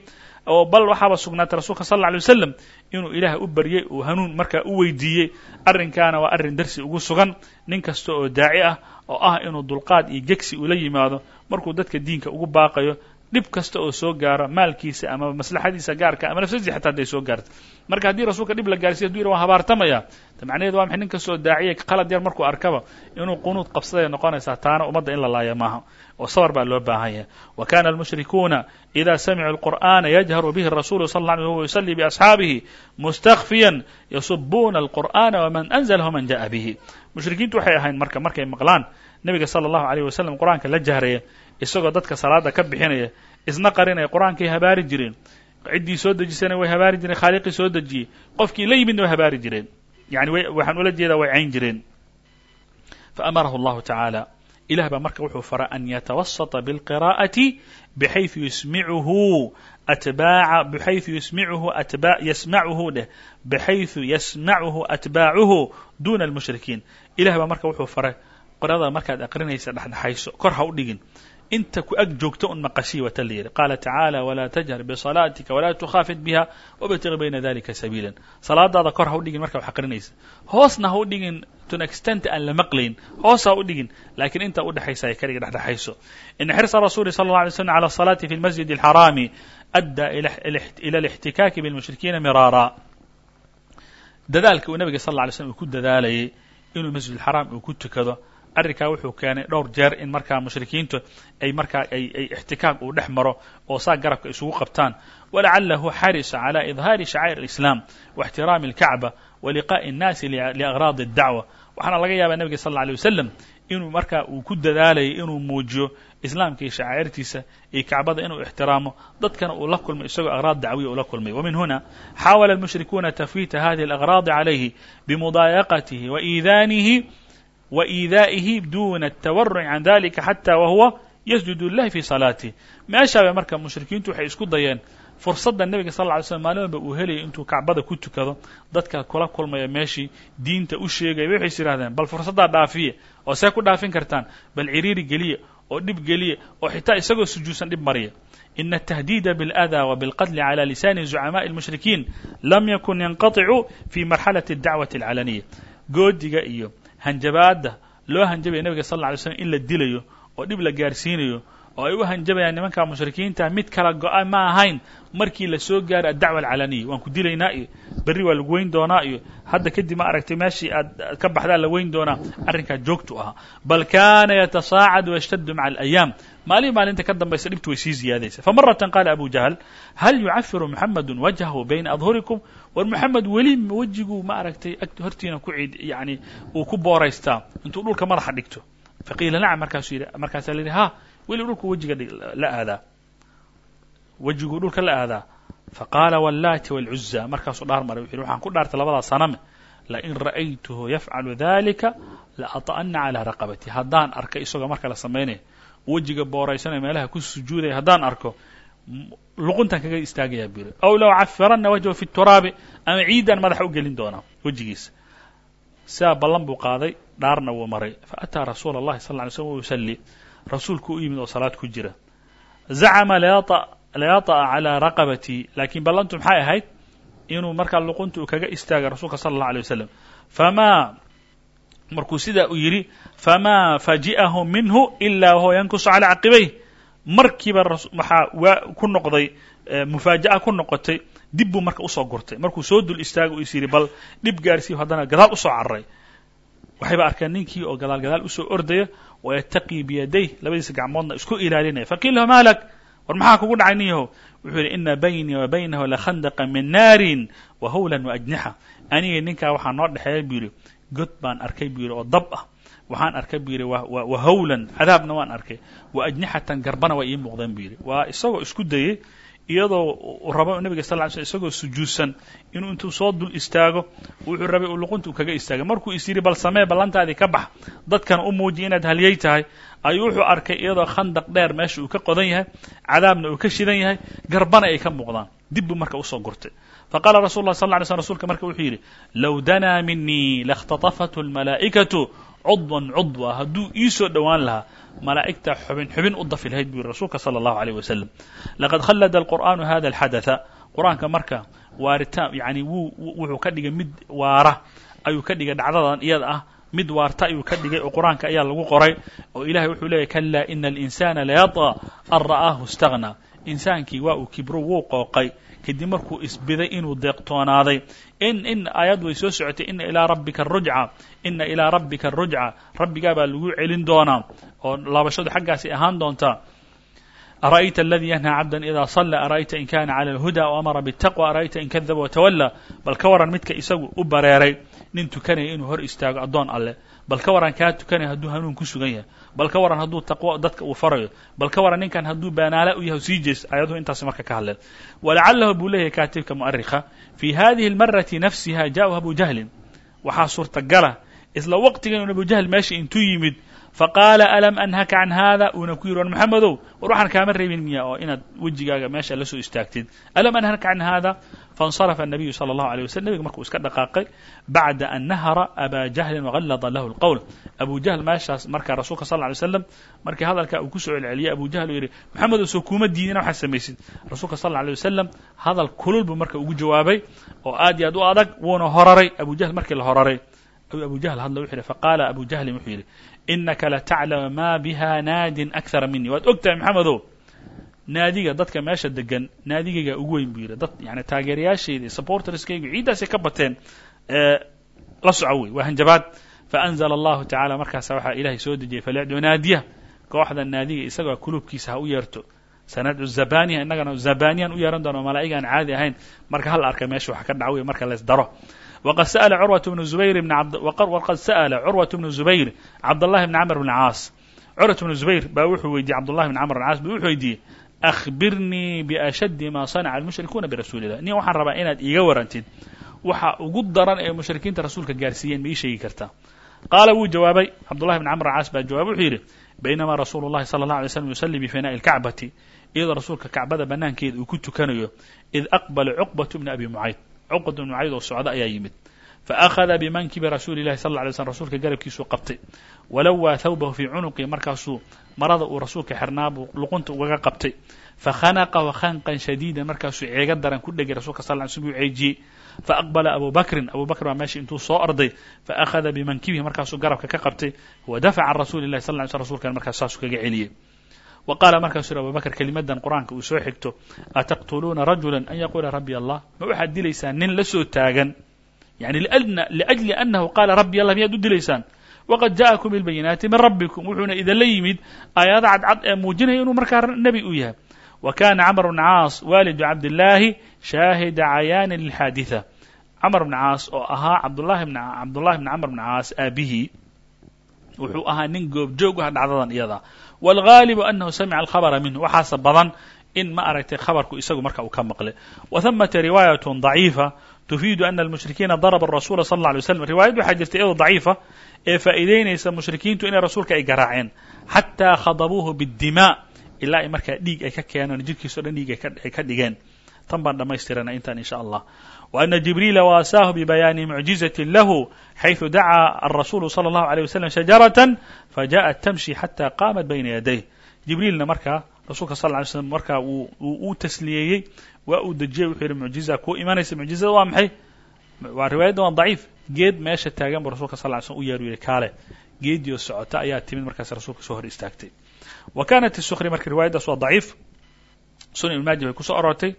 oo bal waxaaba sugnaatay rasuulka sal lla alay wasalam inuu ilaah u baryey uu hanuun markaa u weydiiyey arrinkaana waa arrin darsi ugu sugan nin kasta oo daaci ah oo ah inuu dulqaad iyo gegsi ula yimaado markuu dadka diinka ugu baaqayo dhib kasta oo soo gaaro maalkiisa ama maslaxadiisa gaarka ama nafsadiisa xataa hadday soo gaarto. Marka haddii rasuulka dhib la gaarsiya hadu yidha waan habaartamaya ta macnaheed waa maxay nin kastoo daaciya qalad yar markuu arkaba inuu qunuud qabsaday noqonaysaa taana ummadda in la laaya maaha oo sabar baa loo baahan yahay. Wa kana almushrikuuna ida samicuu alqur'ana yajharu bihi rasulu sal lla alay huwa yusalli biasxaabihi mustakfiyan yasubuuna alqur'ana waman anzalahu man ja'a bihi. Mushrikiintu waxay ahayn marka markay maqlaan nebiga sala allahu alayh wasalam qur'aanka la jahraya isagoo dadka salaada ka bixinaya isna qarinaya qur'aankay habaari jireen. Ciddii soo dejisana way habaari jireen khaaliqii soo dejiyey. Qofkii la yimidna way habaari jireen. Yani way waxaan ula jeedaa way cayn jireen. Faamarahu allahu tacaala. Ilah baa marka wuxuu fara an yatawasata bilqira'ati bxayu yusmicuhu atbaaca bxayu yusmicuhu atba yasmacuhu dheh bxayu yasmacuhu atbaacuhu duna almushrikiin. Ilah baa marka wuxuu faray qirada markaad aqrinaysa dhexdhexayso kor ha u dhigin inta ku ag joogto un maqashii wata la yidhi qaala tacaala walaa tajhar bisalaatika walaa tukhaafit biha wabtaqi bayna dalika sabiilan. Salaadaada kor ha u dhigin marka wax aqrinaysa hoosna ha u dhigin to an extent aan la maqlayn. Hoos ha u dhigin laakiin inta udhexaysa ay kaliga dhexdhexayso. Ina xirsa rasuuli sala allah alay slam cala asalaati fi lmasjid alxaraami addaa ila alixtikaaki bilmushrikiina miraara. Dadaalka uu nabiga sal lla alay slam uu ku dadaalayay inuu masjid alxaraam uu ku tukado arrinkaa wuxuu keenay dhowr jeer in markaa mushrikiintu ay markaa ay ay ixtikaak uu dhex maro oo saa garabka isugu qabtaan walacalahu xarisa cala idhaari shacaa'ir alislaam واxtiraami اlkacba waliqaa'i الnaasi liaghraadi الdacwa waxaana laga yaabaa nebiga sal اlla alيه wasalam inuu markaa uu ku dadaalayay inuu muujiyo islaamka iyo shacaa'irtiisa iyo kacbada inuu ixtiraamo dadkana uu la kulmay isagoo aghraad dacwiya uu la kulmay وmin huna xaawala الmushrikuuna tafwiita hadihi اlأghraadi calayhi bimudaayaqatihi وإidaanihi وإيdaaئihi duna التawaruc can dalika xatى wahuwa yasjud الlahi fi salaatih meeshaaba marka mushrikiintu waxay isku dayeen fursadda nebiga sal lla ly slm maalin walba uu helayay intuu kacbada ku tukado dadka kula kulmaya meeshii diinta u sheegaya waxay is yidhahdeen bal fursaddaa dhaafiye oo see ku dhaafin kartaan bal ciriiri geliya oo dhib geliya oo xitaa isagoo sujuudsan dhib mariya ina التahdiida bاlأdaa وbاlqatl عlى lisani زucamaءi الmushrikiin lam yakun yanqaطicu fi marxalaة الdacwaة الcalaniya goodiga iyo hanjabaadda loo hanjabaya nebiga sal lla alay slam in la dilayo oo dhib la gaarsiinayo oo ay u hanjabayaan nimanka mushrikiinta mid kala go-a ma ahayn. Markii la soo gaaro addacwa alcalaniya waan ku dilaynaa iyo berri waa lagu weyn doonaa iyo hadda kadib ma aragtay meeshii aad ka baxdaa la weyn doonaa arrinkaa joogtu ahaa bal kaana yatasaacad wayashtadu maca alayaam maalin maalinta ka dambaysa dhibtu way sii ziyaadaysa famaratan qaala abu jahl hal yucafiru muxamadu wajhahu bayna adhurikum? War moxamed weli wejiguu ma aragtay hortiina ku cid yani uu ku booraystaa intuu dhulka madaxa dhigto. Faqiila nacam markaasuu yidhi markaasaa la yidhi ha weli dhulku wejiga la aadaa wejiguu dhulka la aadaa faqaala wallaati wاlcuza markaasuu dhaar maray wuxu yhi waxaan ku dhaartay labadaa saname lain ra'aytuhu yafcalu dalika laata'ana calىa raqabati haddaan arkay isagoo marka la samaynaya wejiga booraysanaya meelaha ku sujuudaya haddaan arko luquntan kaga istaagayaa buu yidhi aw low cafiranna wajhu fi turaabi ama ciidan madaxa u gelin doonaa wejigiisa sidaa ballan buu qaaday dhaarna wuu maray faataa rasuula اllahi sal ly slm yusalli rasuulku u yimid oo salaad ku jira. Zacama layata'a calaa raqabatii laakiin ballantu maxay ahayd? Inuu markaa luqunta uu kaga istaaga rasuulka sala allah alay wasalam famaa markuu sidaa uu yidhi famaa faji'ahu minhu ilaa huwa yankusu calaa caqibayh markiiba waxaa waa ku noqday eh, mufaaja'a ku noqotay dib buu marka u soo gurtay. Markuu soo dul istaago u is yidhi bal dhib gaarsii haddana gadaal u soo cararay waxayba arkeen ninkii oo gadaal gadaal u soo ordaya wayataqii biyadayh labadiisa gacmoodna isku ilaalinaya faqiil lahu maalak war maxaa kugu dhacay nin yahow wuxuu yidhi ina baynii wa baynahu lakhandaqa min naarin wa hawlan waajnixa aniga ninkaa waxaa noo dhexeeya buu yidhi. God baan arkay buu yidhi oo dab ah. Waxaan arkay buu yidhi wa hawlan cadaabna waan arkay. Wa ajnixatan garbana waa ii muuqdeen buu yidhi. Waa isagoo isku dayey iyadoo rabo nabiga sal ly sl isagoo sujuudsan inuu intuu soo dul istaago wuxuu rabay uu luquntu kaga istaagay markuu is yidhi bal samee ballantaadii ka bax. Dadkan u muuji inaad halyay tahay. Ayuu wuxuu arkay iyadoo khandaq dheer meesha uu ka qodan yahay cadaabna uu ka shidan yahay garbana ay ka muuqdaan. Dib buu marka u soo gurtay. Faqala rasul lah sal lay sl rsulka marka wuxuu yidhi low danaa minii lakhtatafatu lmalaa'ikatu cudwan cudwa hadduu iisoo dhowaan lahaa malaa'igta xubin xubin u dafi lahayd buu yidhi rasuulka sala allahu alayh wasalam laqad khallada alqur'aanu hada alxadatha. Qur'aanka marka waaritaan yani wuu wuxuu ka dhigay mid waara ayuu ka dhigay dhacdadan iyada ah mid waarta ayuu ka dhigay oo qur'aanka ayaa lagu qoray oo ilahay wuxuu leeyahy kalaa ina alinsana layad'a an ra'aahu istaghnaa insaankii waa uu kibro wuu qooqay kadib markuu isbiday inuu deeqtoonaaday in in aayad way soo socotay ina ilaa rabbika arujca ina ilaa rabbika arujca rabbigaa baa lagu celin doonaa oo laabashadu xaggaasay ahaan doontaa ara'ayta aladii yanhaa cabdan idaa salla ara'ayta in kana cala alhuda o amara biاtaqwa ara'ayta in kadaba watawalla bal ka waran midka isagu u bareeray nin tukanaya inuu hor istaago addoon alleh bal ka waran kaa tukanaya hadduu hanuun ku sugan yahay. Bal ka waran hadduu taqwo dadka uu farayo. Bal ka waran ninkan hadduu baanaala u yahay sii jees ayaduhu intaas marka ka hadleen. Walacalahu buu leeyahay kaatibka mu'arikha fii hadihi almarati nafsiha ja'ahu abu jahlin. Waxaa suurtagala isla waqtigan inu abu jahl meesha intuu yimid faqaala alam anhaka can hada uuna ku yidhi war maxamedow war waxaan kaama reebin miya oo inaad wejigaaga meesha la soo istaagtid. Alam anhaka can hada faاnsarafa الnabiyu salى الlahu عalيه waslm nebiga markuu iska dhaqaaqay bacda an nahara aba jahlin wagallada lahu اlqowl abu jahl meeshaas markaa rasuulka sal ly slam markii hadalkaa uu kusoo celceliyay abu jahl uu yidhi maxamedow soo kuma diidina waxaad samaysid rasuulka sal alيه wasalam hadal kulul buu marka ugu jawaabay oo aad iyo aad u adag wuuna horaray abu jahl markii la horaray ayuu abu jahl hadla wuxu yidhi faqaala abu jahlin wuxuu yidhi inaka lataclamu ma biha naadin akthara mini waad og tahay maxamedow naadiga dadka meesha degan naadigaygaa ugu weyn buu yidhi. Dad yani taageerayaashayda supporterskaygu ciiddaasay ka bateen la soco wey waa hanjabaad. Faanzla allahu tacala markaasa waxaa ilaahay soo dejiyay faledcu naadiya. Kooxda naadiga isagoo kuluubkiisa ha u yeerto. Sanadcu zabaniha innagana zabaniyan u yeehan doono malaa'ig aan caadi ahayn. Marka hal arka meesha wax ka dhacway marka lees daro. Waqad sa'ala curwat bnu zubayr waqad sa'ala curwat bnu zubayr cabdullahi bni camr bni caas. Curwat bnu zubayr baa wuxuu weydiiyey cabdullahi bn camr bn caas buu wuxuu weydiiyey akhbirnii biashaddi maa صنع almushrikuuna birasuuli illah nin waxaan rabaa inaad iiga warantid waxa ugu daran ee mushrikiinta rasuulka gaarsiiyeen ma ii sheegi kartaa. Qaala wuu jawaabay cabdullahi bn camr caas baa jawaabay wuxuu yidhi baynamaa rasuulu llahi sala allah alay slam yusalli bifinaai lkacbati iyadoo rasuulka kacbada bannaankeeda uu ku tukanayo id aqbala cuqbatu bni abi mucayd cuqbatu bni mucayd oo socda ayaa yimid faأkhada bimankibi rasuuli lahi sal ly slm rasuulka garabkiisuu qabtay walawaa thawbahu fii cunuqi markaasuu marada uu rasuulka xirnaabuu luqunta ugaga qabtay fakhanaqahu khanqan shadiidan markaasuu ceega daran ku dhegay rasulka sal ly slm u ceejiyey faaqbala abu bakrin abu bakr baa meesha intuu soo orday faأkhada bimankibihi markaasuu garabka ka qabtay wadafaca an rasuuli lahi sal ly slm rsulkana markaas saasuu kaga celiyey wa qaala markaasuu yuri abubakr kelimadan qur'aanka uu soo xigto ataqtuluuna rajula an yaquula rabbi allah ma waxaad dilaysaan nin la soo taagan yani liأjli anahu qaala rabbi allah miyaad u dilaysaan waqad ja'akum bilbayinaati min rabbikum wuxuuna idinla yimid aayada cadcad ee muujinaya inuu markaa nebi u yahay wa kana camr bn caas waalidu cabdillaahi shaahida cayaani lilxaaditha camr bn caas oo ahaa cabdulahi bn cabdullahi bn camr bn caas aabihii wuxuu ahaa nin goobjoog ah dhacdadan iyada wاlgaalibu anahu samica alkhabra minhu waxaase badan in ma aragtay khabarku isagu marka uu ka maqlay wa hamata riwaayaة ضaciifa tufiidu ana almushrikiina daraba rasuula sal اlla alay slam riwaayad waxaa jirta iyadoo daciifa ee faa'iideynaysa mushrikiintu inay rasuulka ay garaaceen xataa khadabuuhu biاddimaa ilaa ay markaa dhiig ay ka keeneen jirkiiso dhan dhiig ay ka dhigeen tan baan dhammaystirana intan in sha allah wa ana jibriila waasaahu bibayaani mucjizaةi lahu xayثu dacaa arasuulu salى اllahu عalيه waslm shajarة fajaءat tamshi xata qaamat bayna yadayh jibriilna markaa rasuulka sal ly slm markaa uu uu tasliyeeyey waa uu dejiyey wuxuu yidhi mucjiza kuu imanaysa mucjizada waa maxay? Waa riwaayadda waa daciif. Geed meesha taagan buu rasulka sal ly slm u yeeru yihi kaale geediio socota ayaa timid markaas rasuulka soo hor istaagtay. Wa kanat isukri marka riwaayaddaas waa daciif. Sunan ibn maaja way ku soo aroortay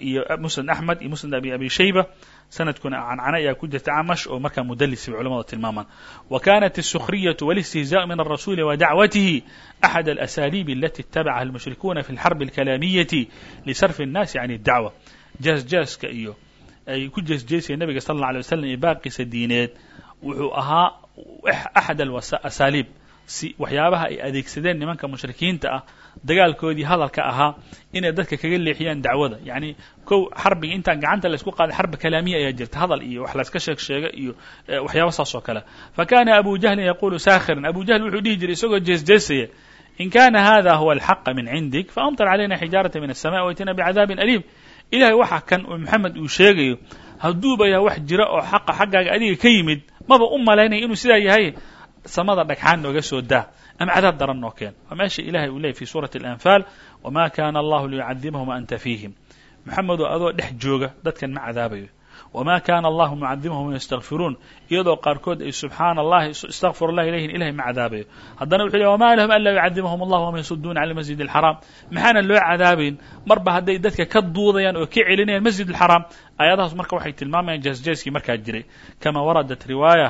iyo musnad axmed iyo musnad abi abi shayba sanadkuna cancana ayaa ku jirta camash oo markaa mudalisi bay culamada tilmaamaan wa kanat الsukriyaة wاlاstihzaaء min الrasuuli wa dacwatihi axad alasaliib alati itabacaha اlmushrikuuna fi اlxarbi اlkalaamiyati lisarfi الnaasi can اdacwa jaasjaaska iyo ay ku jeesjeesaya nebiga sal اlla alay waslam iyo baaqiisa diineed wuxuu ahaa axad asaaliib si waxyaabaha ay adeegsadeen nimanka mushrikiinta ah dagaalkoodii hadalka ahaa inay dadka kaga leexiyaan dacwada. Yani kow xarbiga intaan gacanta laysku qaaday xarbi kalaamiya ayaa jirta hadal iyo wax layska sheeg sheega iyo eh, waxyaaba saas oo kale. Fa kana abu jahlin yaqulu saakhiran abu jahl wuxuu dhihi jiray isagoo jeesjeesaya in kana hada huwa alxaqa min cindik faamtar calayna xijaarata min asama waytina bicadaabin aliim. Ilahay waxa kan uu maxamed uu sheegayo hadduuba yaa wax jira oo xaqa xaggaaga adiga ka yimid maba u malaynaya inuu sidaa yahay samada dhagxaan nooga soo daa ama cadaab daran noo keen waa meesha ilahay uu leeyay fi suurati alanfaal wama kana allahu liyucadibahum anta fiihim moxamedow adoo dhex jooga dadkan ma cadaabayo wama kana allahu mucadibahum yastakfiruun iyadoo qaarkood ay subxaana allahi istakfir allah ilayhin ilahay ma cadaabayo haddana wuxuu leey wama lahum anlaa yucadibahum allah wama yasuduuna can masjid alxaraam maxaana loo cadaabayn marba hadday dadka ka duudayaan oo ka celinayaan masjid alxaraam aayadahaas marka waxay tilmaamayaan jasjayskii markaa jiray kama waradat riwaaya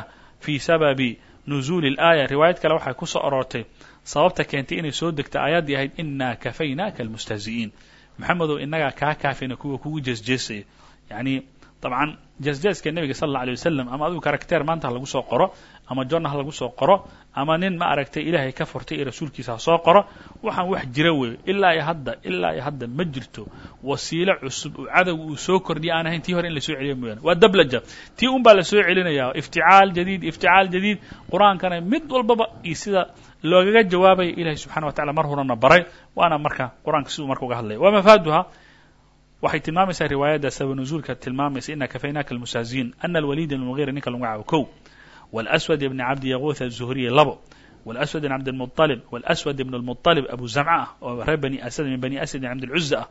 nuzuuli اlaaya riwaayad kale waxay ku soo aroortay sababta keentay inay soo degta aayaddii ahayd inaa kafaynaaka almustahzi'iin maxamedow inagaa kaa kaafayna kuwa kugu jeesjeesaya yacni dabcan jasjaaska nebiga sal alla alay wasalam ama adigu karakter maanta ha lagu soo qoro ama jonna ha lagu soo qoro ama nin ma aragtay ilaahay ka furtay iyo rasuulkiisa soo qoro waxaan wax jira weeye ilaa iyo hadda ilaa iyo hadda ma jirto wasiilo cusub oo cadowga uu soo kordhiya aan ahayn tii hore in la soo celiya mooyaane. Waa dablaja. Tii un baa la soo celinaya. Ifticaal jadiid ifticaal jadiid. Qur'aankana mid walbaba iyo sida loogaga jawaabaya ilahay subxana wa tacala mar horena baray. Waana marka qur'aanka siduu marka uga hadlaya wa mafaaduha waxay tilmaamaysaa riwaayadda sabab nuzuulka tilmaamaysa ina kafaynaaka almusaaziin ana alwaliid ibn mughira ninka lagu magacaabo kow والأسود بن عبد يغوث الزهري لبو والأسود بن عبد المطلب والأسود بن المطلب أبو زمعة وري بني أسد من بني أسد عبد العزة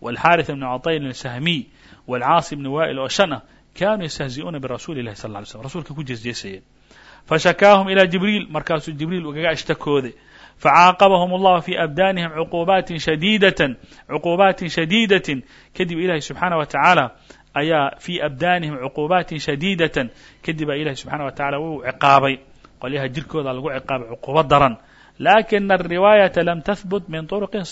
والحارث بن عطيل السهمي والعاص بن وائل وشنة كانوا يستهزئون برسول الله صلى الله عليه وسلم رسولك كجز جيسي فشكاهم إلى جبريل مركز جبريل وقاع اشتكوذي فعاقبهم الله في أبدانهم عقوبات شديدة عقوبات شديدة كذب إلهي سبحانه وتعالى ayaa fii abdaanihim cuquubaatin shadiidatan kadib baa ilahi subxana wa tacala wuu ciqaabay qolyaha jirkooda lagu ciqaabay cuquubo daran laakina ariwaayata lam tahbut min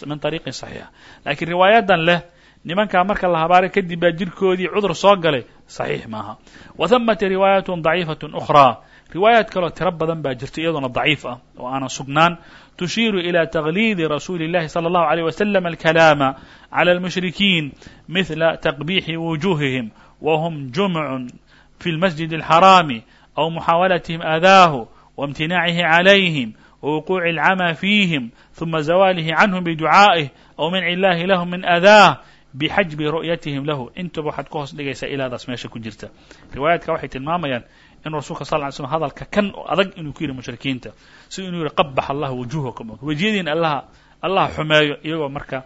min طariiqin صaxiixa lakiin riwaayadan leh nimankaa marka la habaaray kadib baa jirkoodii cudur soo galay صaxiix maaha wa hamata riwaayat ضaciifaة أkhraa riwaayaad kaloo tiro badan baa jirta iyadoona daciif ah oo aanan sugnaan tushiiru ilى تغliidi rasuuli الlahi slى الlahu عalيه waslm الكalaama عlى الmushrikiin mثla تaqbixi wujuhihim whm jumc fi اlmasجid الxaraami أو muxaawalatihim adaahu وامtinaacihi عalayhim ووquuع الcamى fiihim ثuma zawalihi canهm bducaaئih أو minci اllahi lahm min أdaah bxajbi ru'yatihim lahu intaba waxaad ka hoos dhigaysaa ilaadaas meesha ku jirta riwaayaadka waxay tilmaamayaan in rasuulka sal ly slm hadalka kan adag inuu ku yidhi mushrikiinta. Si inuu yihi qabax allah wujuhakum wejiyadiin allaha allaha xumeeyo iyagoo marka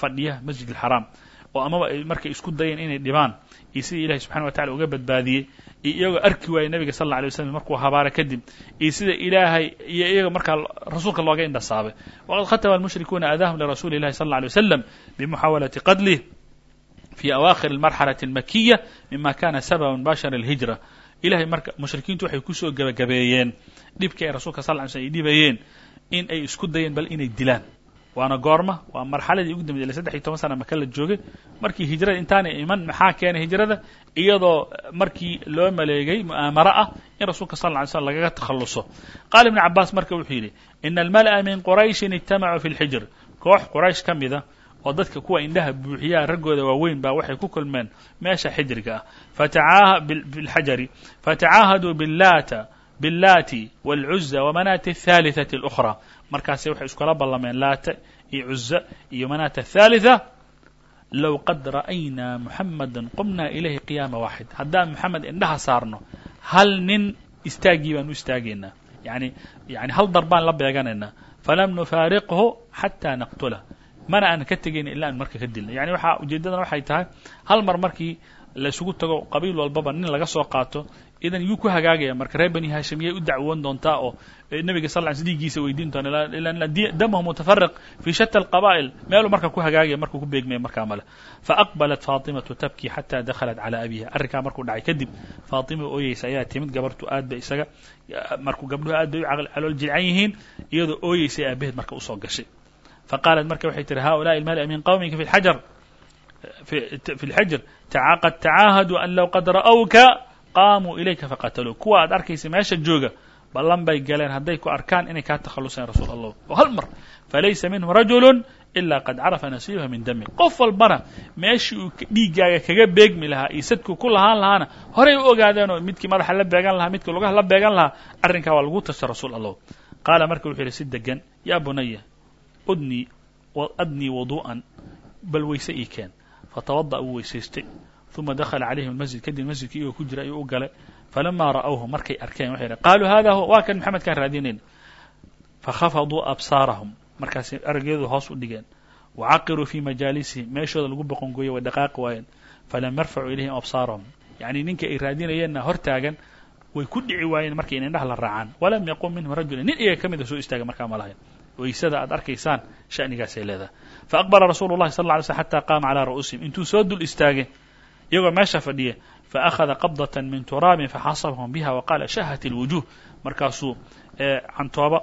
fadhiya masjid alxaraam oo amaba ay markay isku dayeen inay dhibaan. Iyo sidii ilahi subxana wa tacala uga badbaadiyey. Iyo iyagoo arki waayey nabiga sal alla alay waslam markuu habaara kadib iyo sida ilaahay iyo iyaga markaa rasuulka looga indhasaabay waqad khatama almushrikuuna aadaahum lirasuuli illahi sal alla alay wasalam bimuxaawalati qadlih fi awaakhir almarxalati almakiya mima kana sababa mubashara alhijra ilahay marka mushrikiintu waxay ku soo gebagabeeyeen dhibkii ay rasulka sal ly slm ay dhibayeen in ay isku dayeen bal inay dilaan. Waana goorma waa marxaladii ugu dambeysay saddex iyo toban sana maka la joogay. Markii hijrada intaanay iman maxaa keenay hijrada? Iyadoo markii loo maleegay mu'aamaro ah in rasuulka sal ly slm lagaga takhalluso. Qaala ibnu cabaas marka wuxuu yidhi ina almal'a min qurayshin ijtamacuu fi lxijr koox quraysh ka mida oo dadka kuwa indhaha buuxiyaa raggooda waaweyn baa waxay ku kulmeen meesha xijriga ah bilxajari fatacaahaduu billaata billaati wاlcuza wamanaati الثaaliثaةi الأkhرى markaasay waxay iskula ballameen laata iyo cuza iyo manaata الثaaliثة low qad ra'aynaa muxamada qumna ilayhi qiyaama waaxid haddaan moxamed indhaha saarno hal nin istaagii baan u istaagaynaa yani yani hal dar baan la beeganaynaa falam nufaariqhu xatى naqtula mana aan ka tegayn ilaa aan marka ka dilna. Yani waxaa ujeeddadana waxay tahay hal mar markii la isugu tago qabiil walbaba nin laga soo qaato idan yuu ku hagaagaya marka reer bani hashim yay u dacwoon doontaa oo nebiga sal ly sl dhiigiisa weydiin doona damahu mutafariq fi shata alqaba'il. Meeluu marka ku hagaagaya markuu ku beegmaya markaa male faaqbalat faatimatu tabki xata dakhalat calaa abiha arrinkaa markuu dhacay kadib faatima ooyeysa ayaa timid gabartu aad ba isaga markuu gabdhuhu aad bay u calool jilcan yihiin iyadoo ooyeysay aabaheed marka u soo gashay faqaalat marka waxay tihi haؤulaءi اlmalأ min qowmika fi اxajar fi اlxajr qad tacaahaduu an low qad ra'wka qaamuu ilayka faqataluu kuwa aad arkaysa meesha jooga ballan bay galeen hadday ku arkaan inay kaa takhaluseen rasuul allah oo hal mar falaysa minhum rajulu ilaa qad carafa nasiibaha min dami qof walbana meeshii uu dhiiggaaga kaga beegmi lahaa iyo sadku ku lahaan lahaana horay u ogaadeenoo midkii madaxa la beegan lahaa midkii lugaha la beegan lahaa arrinkaa waa lagu tasha rasuul allah qaala marka wuxuu yidhi si degan yaa bunaya udnii adnii wadu'an bal weyse ii keen. Fatawada'a wuu weysaystay. Uma dakhala calayhim almasjid. Kadib masjidkii iyagoo ku jira ayuu u galay. Falamaa ra'awhu markay arkeen waxay yidhahen qaaluu hada waa kan maxamed kaan raadinayn fakhafaduu absaarahum. Markaasay aragyadu hoos u dhigeen. Wacaqiruu fii majaalisihim meeshooda lagu boqongooyey way dhaqaaqi waayeen. Falam yarfacuu ilayhim absaarahum. Yacni ninkii ay raadinayeenna hor taagan way ku dhici waayeen markay in la raacaan. Walam yaqum minhum rajulin nin iyaga ka mida soo istaaga markaa ma lahayn weysada aad arkaysaan shanigaasay leedahay. Faaqbala rasuulu llahi sal alay slm xata qaama calaa ru'uusihim intuu soo dul istaagay iyagoo meesha fadhiya faakhada qabdata min turaabin faxasabahum biha waqaala shahat ilwujuh markaasuu cantooba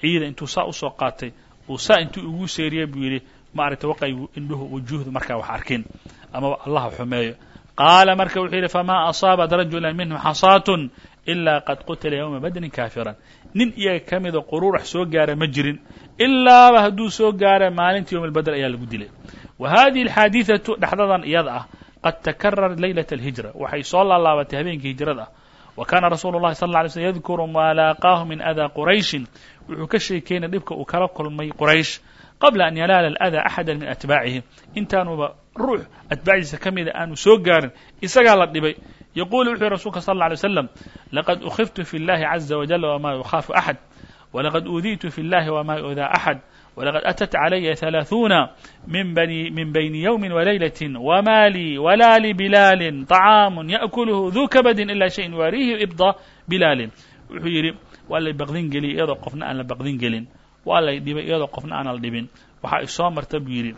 ciida intuu saa u soo qaatay uu saa intuu ugu seeriyey buu yidhi maaragtay waqay indhuhu wujuuhdu markaa wax arkin. Amaba allaha xumeeyo qaala marka wuxuu yidhi famaa asaabat rajula minhum xasaatun ilaa qad qutila yowma badrin kaafiran nin iyaga ka mida quruurax soo gaara ma jirin ilaaba hadduu soo gaara maalinta yowm albadr ayaa lagu dilay. Wa hadihi alxaadiidatu dhexdadan iyada ah qad takarar laylat alhijra waxay soo laalaabatay habeenkii hijrada. Ah wa kaana rasuulu llahi sal lla alay slm yadkuru maa laaqaahu min adaa qurayshin wuxuu ka sheekeynaya dhibka uu kala kulmay quraysh qabla an yanaala aladaa axada min atbaacihi. Intaanuba ruux atbaacdiisa ka mida aanu soo gaarin isagaa la dhibay yaquulu wuxuu yihi rasulka sal alla alay slam laqad ukhiftu fi اllahi caza wajala wma yukhaafu axad walaqad uudiitu fi اllahi wma yudaa axad walaqad atat calaya halaaثuuna min bayni ywmi walaylaة wma lii wla libilaalin طacaamu yaأkulhu duu kabadin ila shayin waariihi ibda bilaalin wuxuu yidhi waa lay baqdin geliyay iyadoo qofna aan la baqdin gelin waa lay dhibay iyadoo qofna aan la dhibin waxaa isoo marta buu yidhi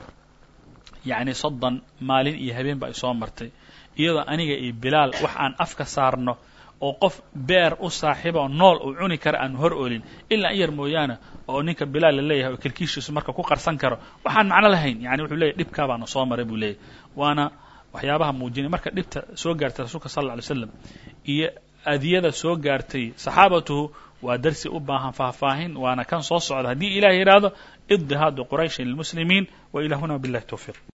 yacni soddon maalin iyo habeen baa isoo martay iyadoo aniga iyo bilaal wax aan afka saarno oo qof beer u saaxiiba oo nool uu cuni kara aan hor olin ilaa in yar mooyaane oo ninka bilaal la leeyahay oo kelkiishiisu marka ku qarsan karo waxaan macno lahayn. Yani wuxuu leeyahy dhibkaa baana soo maray buu leeyahy waana waxyaabaha muujinay. Marka dhibta soo gaartay rasuulka sal alla alay slam iyo adiyada soo gaartay saxaabatuhu waa darsi u baahan faahfaahin. Waana kan soo socda. Haddii ilaah yidhaahdo iddihaadu qurayshin lilmuslimiin wa ilahuna billahi towfiiq